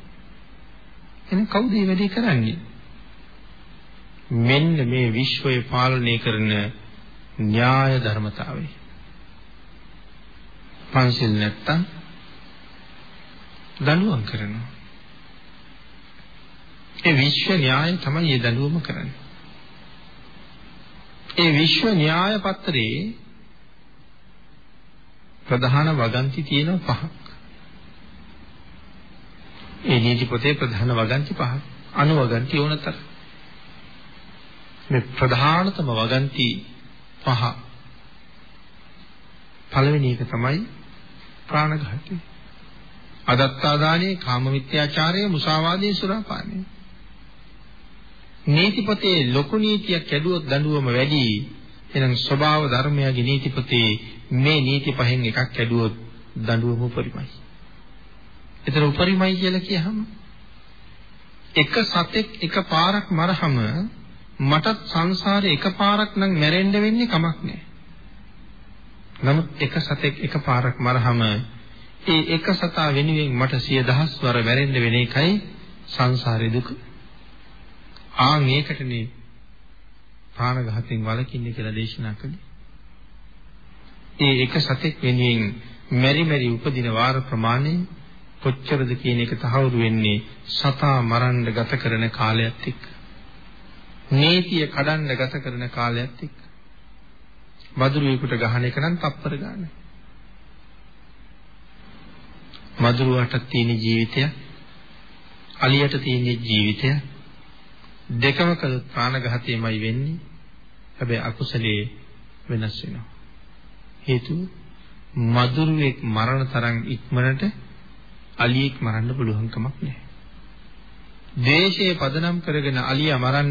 එහෙනම් කවුද මේ වැඩේ කරන්නේ? මෙන්න මේ විශ්වය පාලනය කරන න්‍යාය ධර්මතාවය. පන්සිල් නැත්තම් දඬුවම් කරනවා. ඒ විශ්ව න්‍යාය තමයි මේ දඬුවම කරන්නේ. ඒ විශ්ව න්‍යාය පත්‍රයේ ප්‍රධාන වගන්ති තියෙන පහක්. ඒ නීති පොතේ ප්‍රධාන වගන්ති පහක්. අනුවගන්ති ඕනතර. මේ ප්‍රධානතම වගන්ති පහ. පළවෙනි එක තමයි ප්‍රාණඝාතය. අදත්තාදානයේ කාම මිත්‍යාචාරය, මුසාවාදයේ, සුරාපානය. නීතිපතේ ලොකු නීතියක් ඇදුවොත් දඬුවම වැඩි. එහෙනම් ස්වභාව ධර්මයාගේ නීතිපතේ මේ නීති පහෙන් එකක් ඇදුවොත් දඬුවම උපරිමයි. ඒතර උපරිමයි කියලා කියහම එක සතෙක් එක පාරක් මරහම මටත් සංසාරේ එක පාරක් නම් මැරෙන්න වෙන්නේ කමක් නැහැ. නමුත් එක සතෙක් එක පාරක් මරහම ඒ එක සතා වෙනුවෙන් මට සිය දහස් වර මැරෙන්න වෙන එකයි සංසාරේ දුක. ආන් ඒකටනේ ප්‍රාණඝාතයෙන් වළකින්නේ කියලා දේශනා කළේ. ඒ එක සතෙක් වෙනුවෙන් මෙරි මෙරි උපදින වාර ප්‍රමාණය කොච්චරද කියන එක තහවුරු වෙන්නේ සතා මරන්න ගත කරන කාලයත් එක්ක. නීතිය කඩන්න ගත කරන කාලයත් එක්ක. මදුරුවෙකුට ගහන එක නම් තප්පර ගන්න. මදුරුවට තියෙන ජීවිතය අලියට තියෙන ජීවිතය දෙකම කළොත් ප්‍රාණඝාතයමයි වෙන්නේ. හැබැයි අකුසලයේ වෙනස් වෙනවා. හේතුව මදුරුවෙක් මරණ තරම් ඉක්මනට අලියෙක් මරන්න පුළුවන් කමක් නැහැ. දේශයේ පදනම් කරගෙන අලියා මරන්න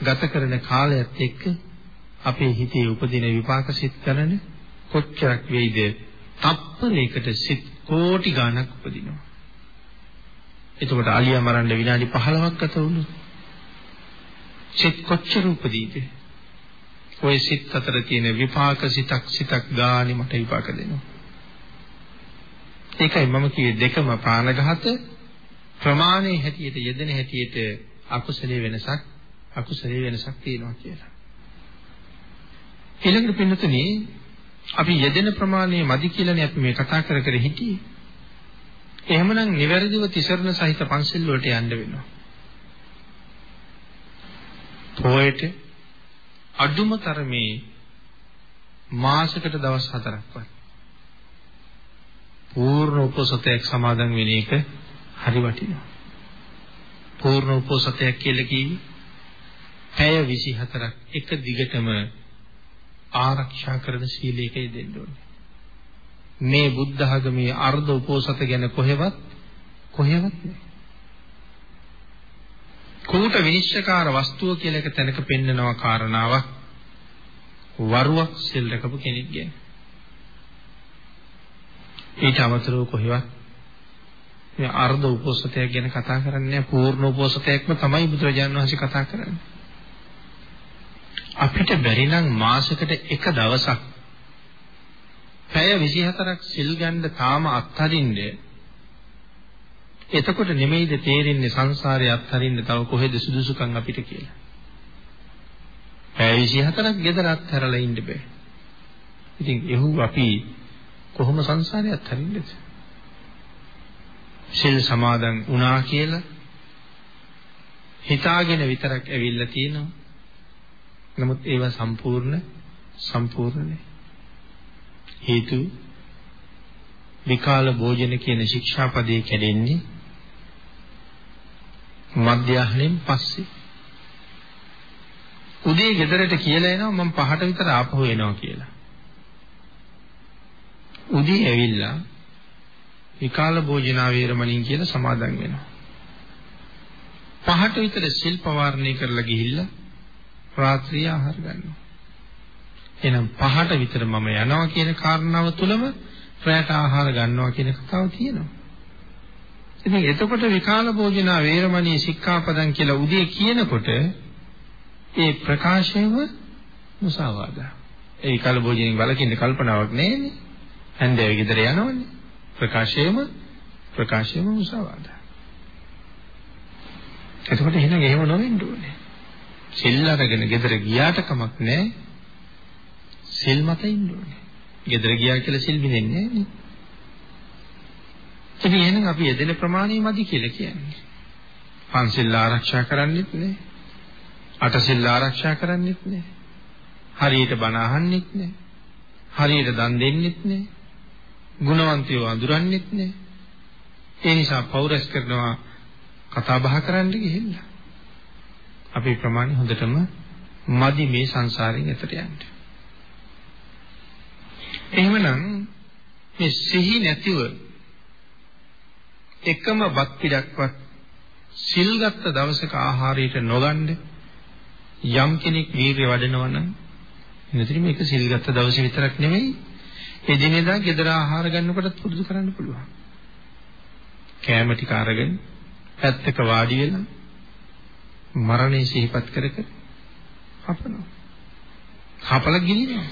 ගත කරන කාලයත් එක්ක අපේ හිතේ උපදින විපාක සිත් ගණන කොච්චරක් වෙයිද? තප්පරයකට සිත් කෝටි ගණක් උපදිනවා. එතකොට අලියා මරන්න විනාඩි 15ක් ගත වුණොත් සිත් කොච්චර උපදීද? ওই සිත් අතර තියෙන විපාක සිතක් සිතක් ගානේ මට විපාක දෙනවා. ඒකයි මම කියේ දෙකම ප්‍රාණඝාත ප්‍රමාණයේ හැටියට යෙදෙන හැටියට අකුසලයේ වෙනසක් අකුසලයේ වෙනසක් තියෙනවා කියලා. ඊළඟට පින්නතුනේ අපි යෙදෙන ප්‍රමාණය මදි කියලානේ අපි මේ කතා කර කර හිටියේ. එහෙමනම් නිවැරදිව තිසරණ සහිත පන්සල් වලට යන්න වෙනවා. පොයට අඩුම තරමේ මාසයකට දවස් හතරක්වත් පූර්ණ උපසතයක් සමාදන් වෙන එක හරි වටිනවා. පූර්ණ උපසතයක් කියලා කිව්වේ පැය 24ක් එක දිගටම ආරක්ෂා කරන සීලයක යෙදෙන්න ඕනේ. මේ බුද්ධ ආගමේ අර්ධ උපෝසත ගැන කොහෙවත් කොහෙවත් නෑ. කූට විනිශ්චයකාර වස්තුව කියලා එක තැනක පෙන්නනවා කාරණාවක් වරුවක් සෙල් රකපු කෙනෙක් ගැන. ඊට අමතරව කොහෙවත් මේ අර්ධ උපෝසතයක් ගැන කතා කරන්නේ නැහැ පූර්ණ උපෝසතයක්ම තමයි බුදුරජාණන් වහන්සේ කතා කරන්නේ. අපිට බැරි නම් මාසෙකට එක දවසක් පැය 24ක් සිල් ගන්න තාම අත්හරින්නේ එතකොට නෙමෙයිද තේරෙන්නේ සංසාරේ අත්හරින්න තව කොහෙද සුදුසුකම් අපිට කියලා. පැය 24ක් ගෙදර අත්හැරලා ඉන්න බෑ. ඉතින් එහු අපි කොහොම සංසාරේ අත්හරින්නද? සිල් සමාදන් වුණා කියලා හිතාගෙන විතරක් ඇවිල්ලා තියෙනවා. නමුත් ඒවා සම්පූර්ණ සම්පූර්ණ නෑ. හේතු විකාල භෝජන කියන ශික්ෂාපදේ කැඩෙන්නේ මධ්‍යහ්නෙන් පස්සේ උදේ ගෙදරට කියලා එනවා මම පහට විතර ආපහු එනවා කියලා. උදේ ඇවිල්ලා විකාල භෝජනා වේරමණින් කියලා සමාදන් වෙනවා. පහට විතර සිල් පවාරණය කරලා ගිහිල්ලා රාත්‍රිය ආහාර ගන්නවා. එහෙනම් පහට විතර මම යනවා කියන කාරණාව තුලම රැට ආහාර ගන්නවා කියන කතාව තියෙනවා. ඉතින් එතකොට විකාල භෝජනා වේරමණී සික්ඛාපදං කියලා උදේ කියනකොට ඒ ප්‍රකාශයම මුසාවාදා. ඒ විකාල භෝජනෙන් වලකින්න කල්පනාවක් නැහැනේ. හන්දේ ගෙදර යනවනේ. ප්‍රකාශයම ප්‍රකාශයම මුසාවාදා. එතකොට එහෙනම් එහෙම නොවෙන්න ඕනේ. සිල් අරගෙන ගෙදර ගියාට කමක් නැහැ. සිල් මත ඉන්න ඕනේ. ගෙදර ගියා කියලා සිල් බිඳෙන්නේ නැහැ නේ. ඉතින් එහෙනම් අපි යෙදෙන ප්‍රමාණය මදි කියලා කියන්නේ. පන්සිල් ආරක්ෂා කරන්නෙත් නෑ. අටසිල් ආරක්ෂා කරන්නෙත් නෑ. හරියට බණ අහන්නෙත් නෑ. හරියට දන් දෙන්නෙත් නෑ. ගුණවන්තයෝ අඳුරන්නෙත් නෑ. ඒ නිසා පෞරස් කරනවා කතා බහ කරන්න ගිහිල්ලා. අපේ ප්‍රමාණය හොඳටම මදි මේ සංසාරයෙන් එතට යන්න. එහෙමනම් මේ සිහි නැතිව එකම බත් පිටක්වත් සිල් ගත්ත දවසක ආහාරයට නොගන්න යම් කෙනෙක් වීර්ය වඩනවා නම් එනතර මේක සිල් ගත්ත දවසේ විතරක් නෙමෙයි එදිනෙදා ගෙදර ආහාර ගන්නකොටත් පුරුදු කරන්න පුළුවන්. කෑම ටික අරගෙන පැත්තක වාඩි වෙලා මරණය සිහිපත් කර කර හපනවා. හපල ගිනිනවා.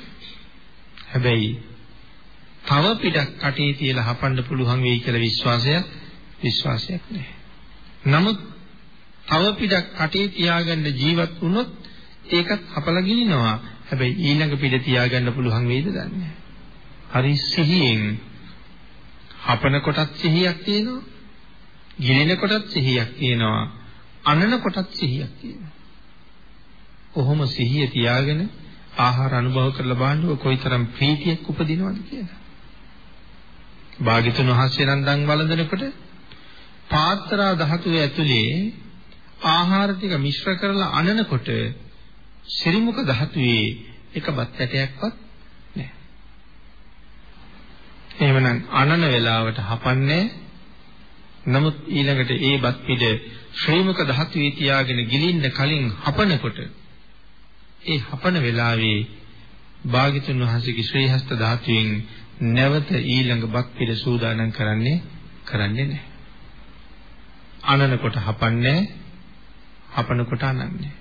හැබැයි තව පිටක් කටේ තියලා හපන්න පුළුවන් වෙයි කියලා විශ්වාසයක් විශ්වාසයක් නැහැ. නමුත් තව පිටක් කටේ තියාගන්න ජීවත් වුණොත් ඒකත් හපලා ගිනිනවා. හැබැයි ඊළඟ පිට තියාගන්න පුළුවන් වෙයිද දන්නේ හරි සිහියෙන් හපන කොටත් සිහියක් තියෙනවා. ගිලින කොටත් සිහියක් තියෙනවා. අනන කොටත් සිහියක් තියෙනවා. කොහොම සිහිය තියාගෙන ආහාර අනුභව කරලා බලන්න කොයිතරම් ප්‍රීතියක් උපදිනවද කියලා. භාග්‍යතුන් වහන්සේ නම් දන් වළඳනකොට පාත්‍රා ධාතුවේ ඇතුලේ ආහාර ටික මිශ්‍ර කරලා අනනකොට ශිරිමුක ධාතුවේ එක බත් ඇටයක්වත් නැහැ. එහෙමනම් අනන වේලාවට හපන්නේ නමුත් ඊළඟට ඒ බත් පිට ශ්‍රීමුක ධාතුවේ තියාගෙන ගිලින්න කලින් හපනකොට ඒ හපන වෙලාවේ භාග්‍යතුන් වහන්සේගේ ශ්‍රී හස්ත ධාතුවෙන් නැවත ඊළඟ බත් පිට සූදානම් කරන්නේ කරන්නේ නැහැ. අනනකොට හපන්නේ හපනකොට අනන්නේ.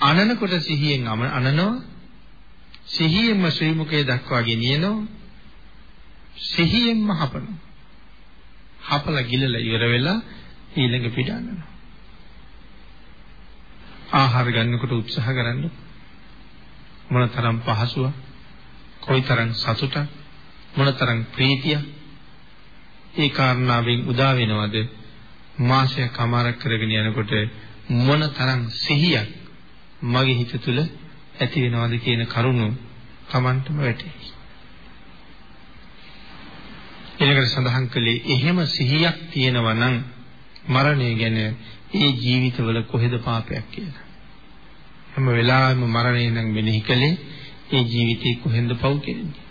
අනනකොට සිහියෙන් අනනවා සිහියෙන්ම ශ්‍රී මුඛයේ දක්වා ගෙනියනවා සිහියෙන්ම හපනවා හපලා ගිලලා ඉවර වෙලා ඊළඟ පිට අනනවා ආහාර ගන්නකොට උත්සාහ කරන්න. මොනතරම් පහසුව කොයිතරම් සතුටක්? මොනතරම් ප්‍රීතිය ඒ කාරණාවෙන් උදා වෙනවද? මාසයක් අමාරක් කරගෙන යනකොට මොන තරම් සිහියක් මගේ හිත තුළ ඇති වෙනවද කියන කරුණු Tamanටම වැටේ. ඊළඟට සඳහන් කළේ එහෙම සිහියක් තියෙනවා නම් මරණය ගැන ඒ ජීවිතවල කොහෙද පාපයක් කියලා. හැම වෙලාවෙම මරණය නම් මෙනෙහි කළේ ඒ ජීවිතේ කොහෙන්ද පව් කෙරෙන්නේ.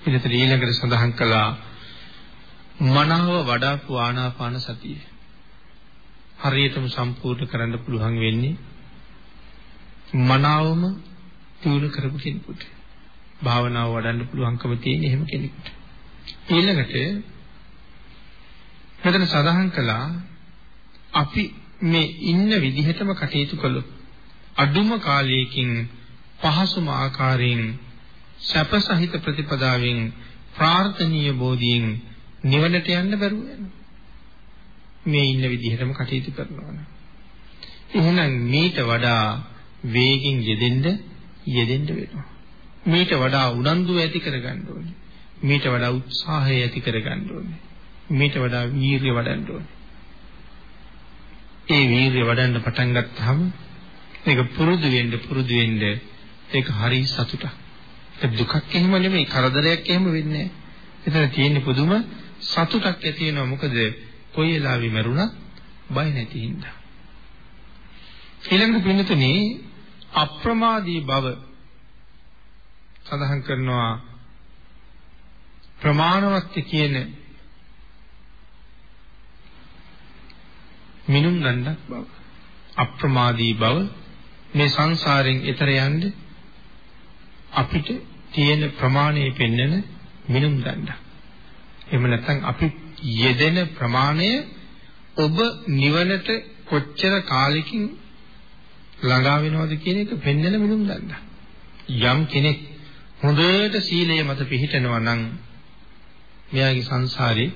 ඊළඟට ඊළඟට සඳහන් කළා මනාව වඩාපු ආනාපාන සතිය. හරියටම සම්පූර්ණ කරන්න පුළුවන් වෙන්නේ මනාවම දියුණු කරපු කෙනෙකුට. භාවනාව වඩන්න පුළුවන්කම තියෙන එහෙම කෙනෙකුට. ඊළඟට මෙතන සඳහන් කළා අපි මේ ඉන්න විදිහටම කටයුතු කළොත් අඩුම කාලයකින් පහසුම ආකාරයෙන් සැපසහිත ප්‍රතිපදාවෙන් ප්‍රාර්ථනීය බෝධියෙන් නිවනට යන්න බැරුව යනවා. මේ ඉන්න විදිහටම කටයුතු කරනවා. නම් එහෙනම් මේට වඩා වේගෙන් යෙදෙන්න යෙදෙන්න වෙනවා. මේට වඩා උනන්දු ඇති කරගන්න ඕනේ. මේට වඩා උත්සාහය ඇති කරගන්න ඕනේ. මේට වඩා වීරිය වඩන්න ඕනේ. ඒ වීරිය වඩන්න පටන් ගත්තාම ඒක පුරුදු වෙන්න පුරුදු වෙන්න ඒක හරි සතුටක්. ඒක දුකක් එහෙම නෙමෙයි කරදරයක් එහෙම වෙන්නේ නැහැ. එතන තියෙන පුදුම සතුටක් ඇති වෙනවා. මොකද කොයි වෙලාවෙ මරුණත් බය නැති හින්දා. ඊළඟ පින්නතුනේ අප්‍රමාදී බව සඳහන් කරනවා ප්‍රමාණවත් කියන මිනුම් දණ්ඩක් බව. අප්‍රමාදී බව මේ සංසාරයෙන් එතර යන්න අපිට තියෙන ප්‍රමාණය පෙන්වන මිනුම් දණ්ඩක්. එහෙම නැත්නම් අපි යෙදෙන ප්‍රමාණය ඔබ නිවනට කොච්චර කාලෙකින් ළඟා වෙනවද කියන එක පෙන්වන මිනුම් දණ්ඩක්. යම් කෙනෙක් හොඳට සීලය මත පිහිටනවා නම් මෙයාගේ සංසාරේ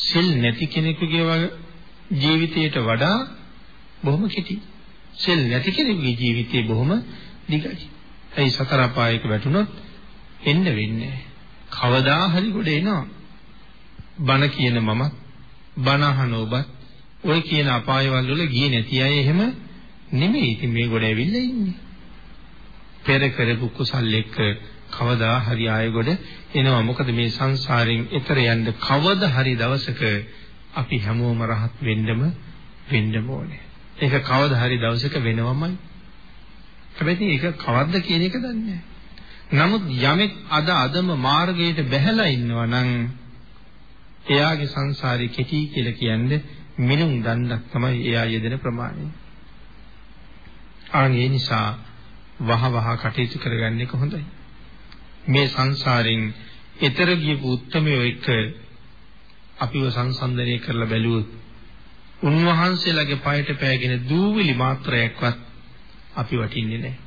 සිල් නැති කෙනෙකුගේ වගේ ජීවිතයට වඩා බොහොම කෙටි. සිල් නැති කෙනෙකුගේ ජීවිතේ බොහොම දිගයි. ඒ සතර අපායක වැටුනොත් එන්න වෙන්නේ කවදා හරි ගොඩ එනවා. බණ කියන මම බණ අහන ඔබත් ඔය කියන අපායවල වල ගියේ නැති අය එහෙම නෙමෙයි. ඉතින් මේ ගොඩ ඇවිල්ලා ඉන්නේ. පෙර කරපු කුසල් එක්ක කවදා හරි ආයෙ ගොඩ එනවා. මොකද මේ සංසාරයෙන් එතර යන්න කවදා හරි දවසක අපි හැමෝම රහත් වෙන්නම වෙන්නම ඕනේ. ඒක කවදා හරි දවසක වෙනවමයි. හැබැයි ඒක කවද්ද කියන එක දන්නේ නමුත් යමෙක් අද අදම මාර්ගයට බැහැලා ඉන්නවා නම් එයාගේ සංසාරේ කෙටි කියලා කියන්නේ මිනුම් දණ්ඩක් තමයි එයා යෙදෙන ප්‍රමාණය. ආන් ඒ නිසා වහ වහ කටයුතු කරගන්න එක හොඳයි. මේ සංසාරෙන් එතර ගියපු උත්මයෝ එක්ක අපිව සංසන්දනය කරලා බැලුවොත් උන්වහන්සේලාගේ පයට පෑගෙන දූවිලි මාත්‍රයක්වත් අපි වටින්නේ නැහැ.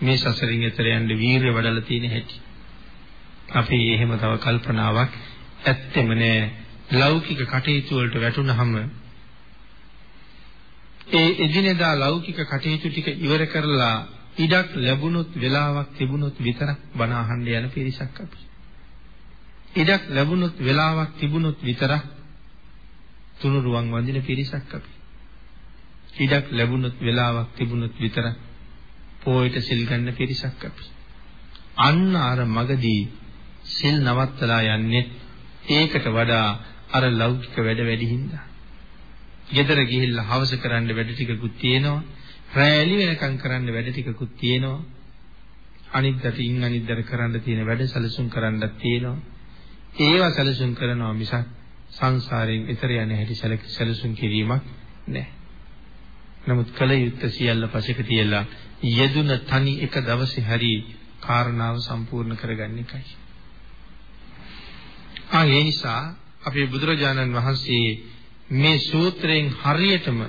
මේ සසරින් එතර යන්න වීරිය වඩලා තියෙන හැටි. අපි එහෙම තව කල්පනාවක් ඇත්තෙම නෑ. ලෞකික කටයුතු වලට වැටුනහම ඒ එදිනෙදා ලෞකික කටයුතු ටික ඉවර කරලා ඉඩක් ලැබුණොත් වෙලාවක් තිබුණොත් විතරක් බණ අහන්න යන පිරිසක් අපි. ඉඩක් ලැබුණොත් වෙලාවක් තිබුණොත් විතරක් තුනුරුවන් වඳින පිරිසක් අපි. ඉඩක් ලැබුණොත් වෙලාවක් තිබුණොත් විතරක් පොයට සිල් ගන්න පිරිසක් අපි. අන්න අර මගදී සිල් නවත්තලා යන්නේ ඒකට වඩා අර ලෞකික වැඩ වැඩි හින්දා. ගෙදර ගිහිල්ලා හවස කරන්න වැඩ ටිකකුත් තියෙනවා. රැලි වෙනකම් කරන්න වැඩ ටිකකුත් තියෙනවා. අනිද්දාට ඉන් අනිද්දාට කරන්න තියෙන වැඩ සැලසුම් කරන්නත් තියෙනවා. ඒවා සැලසුම් කරනවා මිසක් සංසාරයෙන් එතර යන හැටි සැලසුම් කිරීමක් නැහැ. නමුත් කල යුත්තේ සියල්ල පසෙක තියලා යෙදුන තනි එක දවසේ හරි කාරණාව සම්පූර්ණ කරගන්න එකයි. ආ ඒ නිසා අපේ බුදුරජාණන් වහන්සේ මේ සූත්‍රයෙන් හරියටම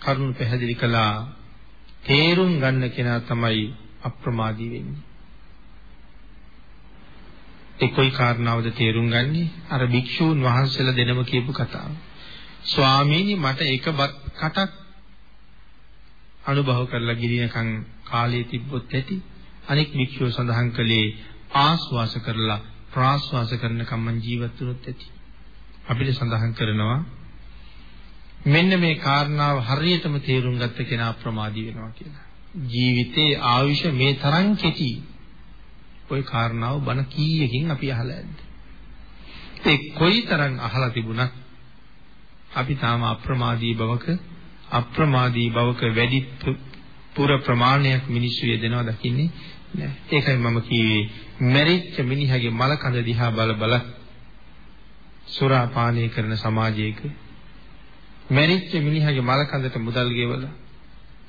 කරුණු පැහැදිලි කළා තේරුම් ගන්න කෙනා තමයි අප්‍රමාදී වෙන්නේ. ඒ කොයි කාරණාවද තේරුම් ගන්නේ? අර භික්ෂූන් වහන්සේලා දෙනම කියපු කතාව. ස්වාමීනි මට එක බත් කටක් අනුභව කරලා ගිරිනකන් කාලයේ තිබ්බොත් ඇති. අනෙක් භික්ෂුව සඳහන් කළේ ආස්වාස කරලා ප්‍රාස්වාස කරනකම් මං ජීවත් වුණොත් ඇති. අපිට සඳහන් කරනවා මෙන්න මේ කාරණාව හරියටම තේරුම් ගත්ත කෙනා ප්‍රමාදී වෙනවා කියලා. ජීවිතේ ආයුෂ මේ තරම් කෙටි. ওই කාරණාව බණ කීයකින් අපි අහලා ඇද්ද? ඒ කොයිතරම් අහලා තිබුණත් අපි තාම අප්‍රමාදී බවක අප්‍රමාදී බවක වැඩි පුර ප්‍රමාණයක් මිනිස්සු යෙදෙනවා දකින්නේ නෑ. ඒකයි මම කිව්වේ මැරිච්ච මිනිහගේ මල කඳ දිහා බල බල සුරා පානය කරන සමාජයක මැරිච්ච මිනිහගේ මල කඳට මුදල් ගෙවලා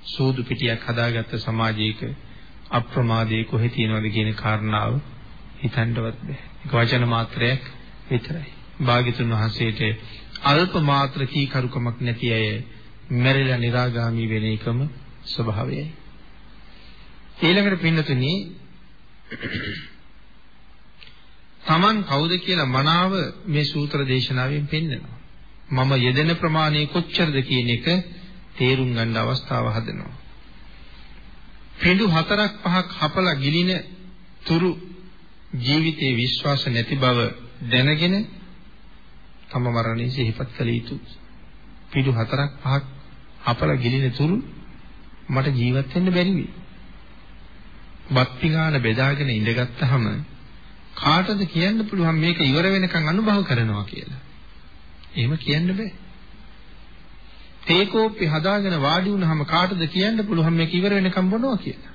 සූදු පිටියක් හදාගත්ත සමාජයක අප්‍රමාදයේ කොහෙ තියනවද කියන කාරණාව හිතන්නවත් බෑ. ඒක වචන මාත්‍රයක් විතරයි. භාග්‍යතුන් වහන්සේට අල්ප මාත්‍ර කීකරුකමක් නැති අය මැරිලා निराගාමි වෙන එකම ස්වභාවයයි. ඊළඟට පින්නතුනි Taman කවුද කියලා මනාව මේ සූත්‍ර දේශනාවෙන් පෙන්නනවා. මම යෙදෙන ප්‍රමාණය කොච්චරද කියන එක තේරුම් ගන්න අවස්ථාව හදනවා. පිඬු හතරක් පහක් හපලා ගිලින තුරු ජීවිතේ විශ්වාස නැති බව දැනගෙන තම මරණය සිහිපත් කළ යුතුයි. පිඬු හතරක් පහක් හපලා ගිලින තුරු මට ජීවත් වෙන්න බැරි වෙයි. බත් පිඟාන බෙදාගෙන ඉඳගත්tාම කාටද කියන්න පුළුවන් මේක ඉවර වෙනකන් අනුභව කරනවා කියලා. එහෙම කියන්න බෑ. තේ කෝප්පේ හදාගෙන වාඩි වුණාම කාටද කියන්න පුළුවන් මේක ඉවර වෙනකම් බොනවා කියලා.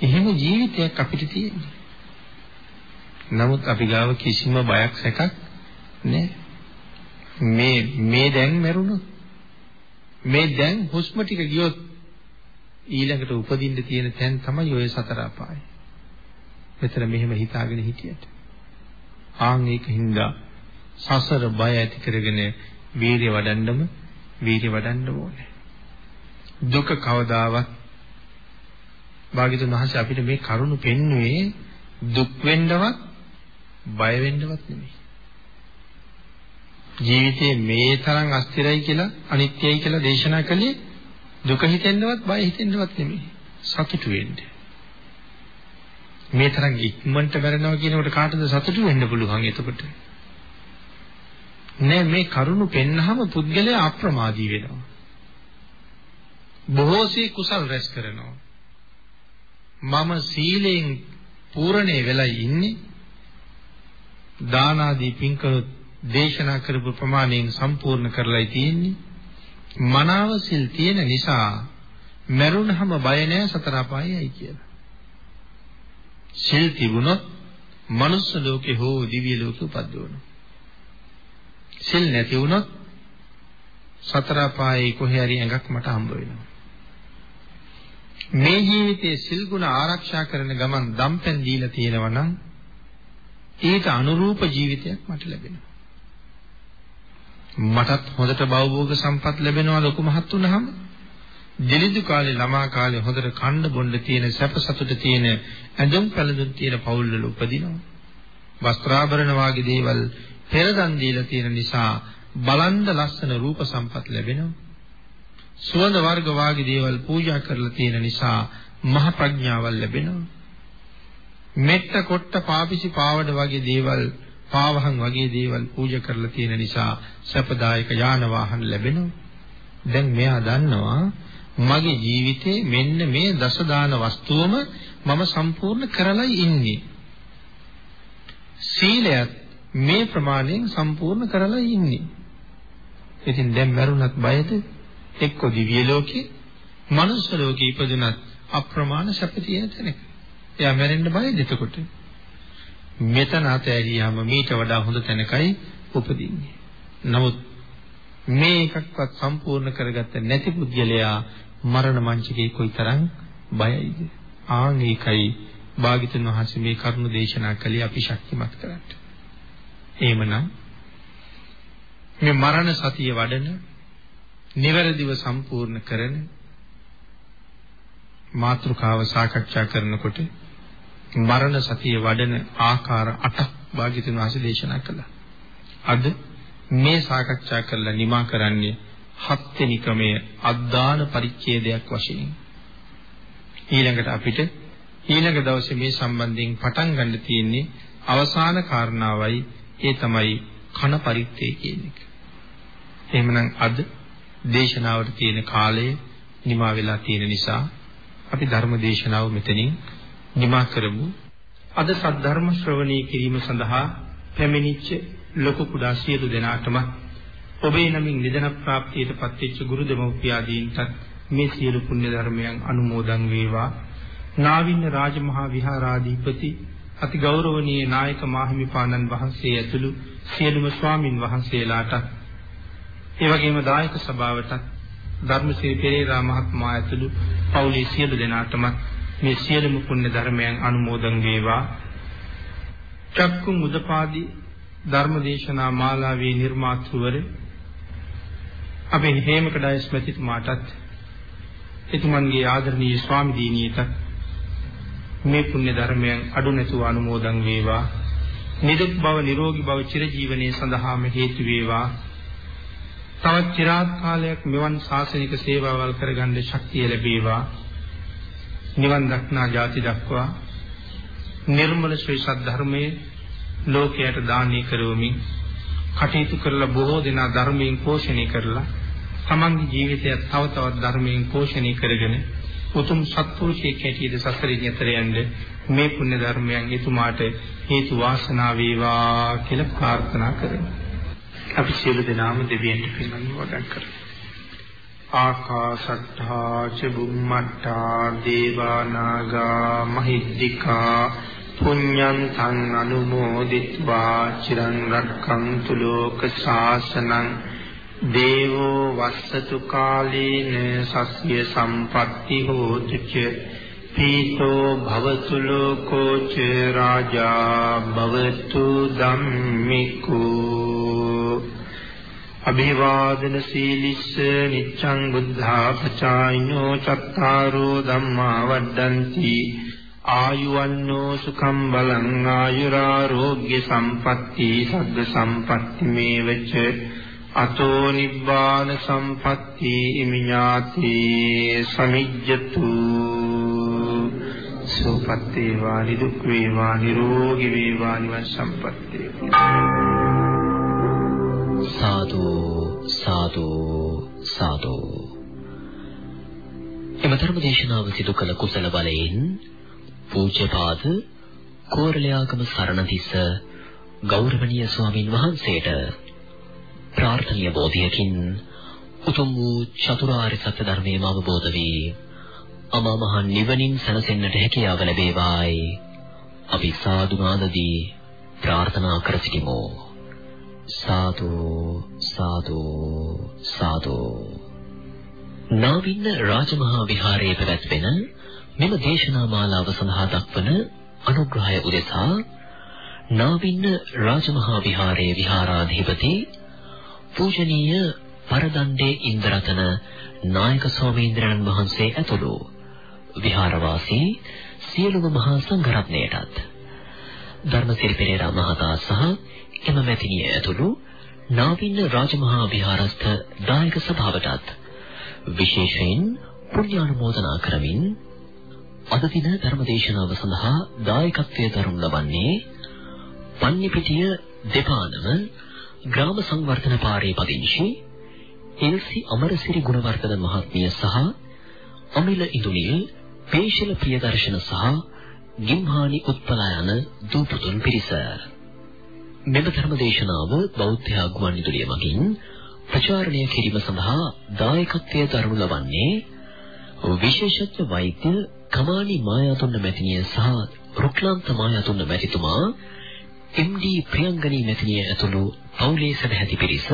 එහෙම ජීවිතයක් අපිට තියෙන්නේ. නමුත් අපි ගාව කිසිම බයක් සැකක් නැහැ. මේ මේ දැන් මැරුණොත් මේ දැන් හුස්ම ටික ගියොත් ඊළඟට උපදින්න තියෙන තැන් තමයි ඔය සතර අපාය. මෙතන මෙහෙම හිතාගෙන හිටියට. ආන් ඒකින්ද සසර බය ඇති කරගෙන වීර්ය වඩන්නම වීර්ය වඩන්න ඕනේ. දුක කවදාවත් භාග්‍යතුන් වහන්සේ අපිට මේ කරුණ පෙන්වුවේ දුක් වෙන්නවත් බය වෙන්නවත් නෙමෙයි. ජීවිතේ මේ තරම් අස්තිරයි කියලා අනිත්‍යයි කියලා දේශනා කළේ දුක හිතෙන්නවත් බය හිතෙන්නවත් නෙමෙයි. සතුටු වෙන්න. මේ තරම් ඉක්මනට කරනවා කියනකොට කාටද සතුටු වෙන්න පුළුවන් එතකොට? නෑ මේ කරුණ පෙන්නහම පුද්ගලයා අප්‍රමාදී වෙනවා. බොහෝසේ කුසල් රැස් කරනවා. මම සීලයෙන් පූර්ණේ වෙලා ඉන්නේ දාන ආදී පින්කලොත් දේශනා කරපු ප්‍රමාණයෙන් සම්පූර්ණ කරලායි තියෙන්නේ මනාව සිල් තියෙන නිසා මරුණහම බය නැහැ සතර අපායයි කියලා. සිල් තිබුණොත් මනුස්ස ලෝකේ හෝ දිව්‍ය ලෝකේ උපද්දවනවා. සිල් නැති වුණොත් සතර අපායේ කොහේ හරි ඇඟක් මට හම්බ වෙනවා. මේ ජීවිතයේ සිල් ගුණ ආරක්ෂා කරන ගමන් දම්පැන් දීලා තියෙනවා නම් ඊට අනුරූප ජීවිතයක් මට ලැබෙනවා. මටත් හොඳට භවභෝග සම්පත් ලැබෙනවා ලොකු මහත් වුණාම දිලිදු කාලේ ළමා කාලේ හොඳට කන්න බොන්න තියෙන සැප සතුට තියෙන ඇඳුම් පැළඳුම් තියෙන පවුල්වල උපදිනවා. වස්ත්‍රාභරණ වාගේ දේවල් පෙරදන් දීලා තියෙන නිසා බලන්ද ලස්සන රූප සම්පත් ලැබෙනවා. සුවඳ වර්ග වාගේ දේවල් පූජා කරලා තියෙන නිසා මහ ප්‍රඥාවල් ලැබෙනවා. මෙත්ත කොට්ට පාපිසි පාවඩ වගේ දේවල් පාවහන් වගේ දේවල් පූජා කරලා තියෙන නිසා සැපදායක යාන වාහන ලැබෙනවා. දැන් මෙයා දන්නවා මගේ ජීවිතේ මෙන්න මේ දස දාන වස්තුවම මම සම්පූර්ණ කරලා ඉන්නේ. සීලයත් මේ ප්‍රමාණයෙන් සම්පූර්ණ කරලා ඉන්නේ. ඉතින් දැන් මරුණත් බයද? එක්ක දිව්‍ය ලෝකේ, මනුස්ස ලෝකේ ඉපදුනත් අප්‍රමාණ සැප තියෙන තැනක. එයා මැරෙන්න බයද එතකොට? මෙතන අතෑරියාම මීට වඩා හොඳ තැනකයි උපදින්නේ. නමුත් මේ එකක්වත් සම්පූර්ණ කරගත්ත නැති පුද්ගලයා මරණ මංචකේ කොයිතරම් බයයිද? ආන් ඒකයි භාග්‍යතුන් වහන්සේ මේ කරුණ දේශනා කළේ අපි ශක්තිමත් කරන්න. එහෙමනම් මේ මරණ සතිය වඩන නිවැරදිව සම්පූර්ණ කරන මාතෘකාව සාකච්ඡා කරනකොට මරණ සතිය වඩන ආකාර 8ක් භාග්‍යතුන් වහන්සේ දේශනා කළා. අද මේ සාකච්ඡා කරලා නිමා කරන්නේ හත්වෙනි ක්‍රමය අද්දාන පරිච්ඡේදයක් වශයෙන්. ඊළඟට අපිට ඊළඟ දවසේ මේ සම්බන්ධයෙන් පටන් ගන්න තියෙන්නේ අවසාන කාරණාවයි ඒ තමයි කන පරිත්තේ කියන එක. එහෙමනම් අද දේශනාවට තියෙන කාලය නිමා වෙලා තියෙන නිසා අපි ධර්ම දේශනාව මෙතනින් නිමා කරමු. අද සද්ධර්ම ශ්‍රවණී කිරීම සඳහා පැමිණිච්ච ලොකු කුඩා සියලු දෙනාටම ඔබේ නමින් නිදන ප්‍රාප්තියට පත්වෙච්ච ගුරු දෙමව්පියාදීන්ටත් මේ සියලු පුණ්‍ය ධර්මයන් අනුමෝදන් වේවා. නාවින්න රාජමහා විහාරාධිපති අති ගෞරවනීය නායක මාහිමිපාණන් වහන්සේ ඇතුළු සියලුම ස්වාමින් වහන්සේලාට ඒ වගේම දායක සභාවට ධර්මශ්‍රී පෙරේරා මහත්මයා ඇතුළු පවුලේ සියලු දෙනාටම මේ සියලුම පුණ්‍ය ධර්මයන් අනුමෝදන් වේවා. චක්කු මුදපාදී ධර්මදේශනා මාලාවේ නිර්මාතෘවර අපේ හේමකඩයස් මැතිතුමාටත් එතුමන්ගේ ආදරණීය ස්වාමි දීනියට මේ පුණ්‍ය ධර්මයන් අඩු නැතුව අනුමෝදන් වේවා. නිදුක් බව නිරෝගී බව චිරජීවනයේ සඳහාම හේතු වේවා. තවත් চিරාත් කාලයක් මෙවන් ශාසනික සේවාවල් කරගන්න ශක්තිය ලැබේවා. නිවන් දක්නා ජාති දක්වා නිර්මල ශ්‍රී සද්ධර්මයේ ලෝකයට දානය කරවමින් කටයුතු කරලා බොහෝ දෙනා ධර්මයෙන් පෝෂණය කරලා තමන්ගේ ජීවිතය තව තවත් ධර්මයෙන් පෝෂණය කරගෙන උතුම් සත්පුරුෂයෙක් හැටියට සසරින් එතර යන්න මේ පුණ්‍ය ධර්මයන් එතුමාට හේතු වාසනා වේවා කියලා ප්‍රාර්ථනා කරමු. අපි සියලු දෙනාම දෙවියන්ට පින් අනුමෝදන් කරමු. ආකාශට්ඨා ච බුම්මට්ඨා දේවා නාග මහිද්దికා පුඤ්ඤන්තං අනුමෝදිත්වා චිරං රක්ඛන්තු ලෝක ශාසනං දේවෝ වස්සතු කාලේන සස්ය සම්පatti හෝතු ච පීතෝ භවතු ලෝකෝ ච රාජා භවතු ධම්මිකෝ අභිවාදන සීලිස්ස නිච්ඡං බුද්ධාපචායිනෝ චත්තාරෝ ධම්මා වඩ්ඩಂತಿ ආයුවන්නෝ සුඛම් බලං ආයුරාෝග්‍ය සම්පatti සග්ග සම්පatti මේවච අතෝ නිබ්බාන සම්පatti ඉමිඤාති සමිජ්ජතු සෝපත් වේවා නිදුක් වේවා නිරෝගී වේවා නිවන් සම්පatti සාදු සාදු සාදු. එම ධර්ම දේශනාව සිදු කළ කුසල බලයෙන් පූජ්‍යපාද කෝරළයාගම සරණතිස්ස ගෞරවනීය ස්වාමින් වහන්සේට ප්‍රාර්ථනීය බෝධියකින් උතුම් වූ චතුරාර්ය සත්‍ය ධර්මයම අවබෝධ වී අමා මහ නිවනින් සැනසෙන්නට හැකියාව ලැබේවායි. අපි සාදුනාදදී ප්‍රාර්ථනා කර සිටිමු. සාදු සාදු සාදු. නාවින්න රාජමහා විහාරයේ පැවැත්වෙන මෙම දේශනා මාලාව සඳහා දක්වන අනුග්‍රහය උදෙසා නාවින්න රාජමහා විහාරයේ විහාරාධිපති පූජනීය පරදණ්ඩේ ඉන්දරතන නායක ස්වාමීන්ද්‍රයන් වහන්සේ ඇතුළු විහාරවාසී සියලුම මහා සංඝරත්නයටත් ධර්මසිරි පෙරේරා මහතා සහ එම මැතිණිය ඇතුළු නාවින්න රාජමහා විහාරස්ථ දායක සභාවටත් විශේෂයෙන් පුණ්‍යානුමෝදනා කරමින් අද දින ධර්මදේශනාව සඳහා දායකත්වයේ දරනු ලබන්නේ පන්නිපිටිය දෙපානම ග්‍රාම සංවර්ධන පාරේ පදිංචි එල්සි අමරසිරි ගුණවර්ධන මහත්මිය සහ අමිල ඉදුනිල් පේශල ප්‍රියදර්ශන සහ ගිම්හානි උත්පලා යන දූපුතුන් පිරිස මෙම ධර්මදේශනාව බෞද්ධ ආගුවන්විදුලිය මගින් ප්‍රචාරණය කිරීම සඳහා දායකත්වයේ දරනු ලබන්නේ විශේෂඥ වෛද්‍ය කමානි මායාතුන්න මැතිණිය සහ රුක්ලාන්ත මායාතුන්න මැතිතුමා එම්.ඩී. ප්‍රියංගනී මැතිණිය ඇතුළු පවුලේ සදැහැති පිරිස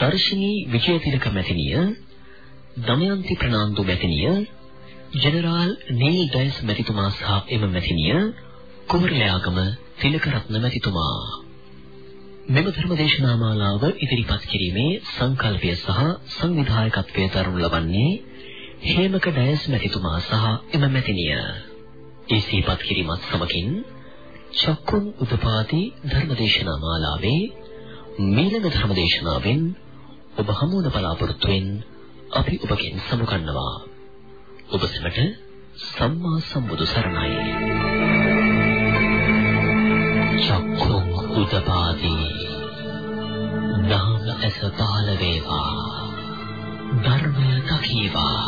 දර්ශිනී විජයතිලක මැතිණිය දමයන්ති ප්‍රනාන්දු මැතිණිය ජෙනරාල් නීල් ඩයස් මැතිතුමා සහ එම මැතිණිය කුමරලයාගම තිලකරත්න මැතිතුමා මෙම ධර්ම දේශනා මාලාව ඉදිරිපත් කිරීමේ සංකල්පය සහ සංවිධායකත්වයේ දරනු ලබන්නේ හේමක ඩයස් මැතිතුමා සහ එම මැතිණිය. ඒ සිහිපත් කිරීමත් සමගින් චක්කුන් උපපාති ධර්මදේශනා මාලාවේ මීළඟ ධර්මදේශනාවෙන් ඔබ හමුවන බලාපොරොත්තුෙන් අපි ඔබගෙන් සමුගන්නවා. ඔබ සැමට සම්මා සම්බුදු සරණයි. චක්කුන් උපපාති නාම ඇස පහළ වේවා. ධර්මය දකීවා.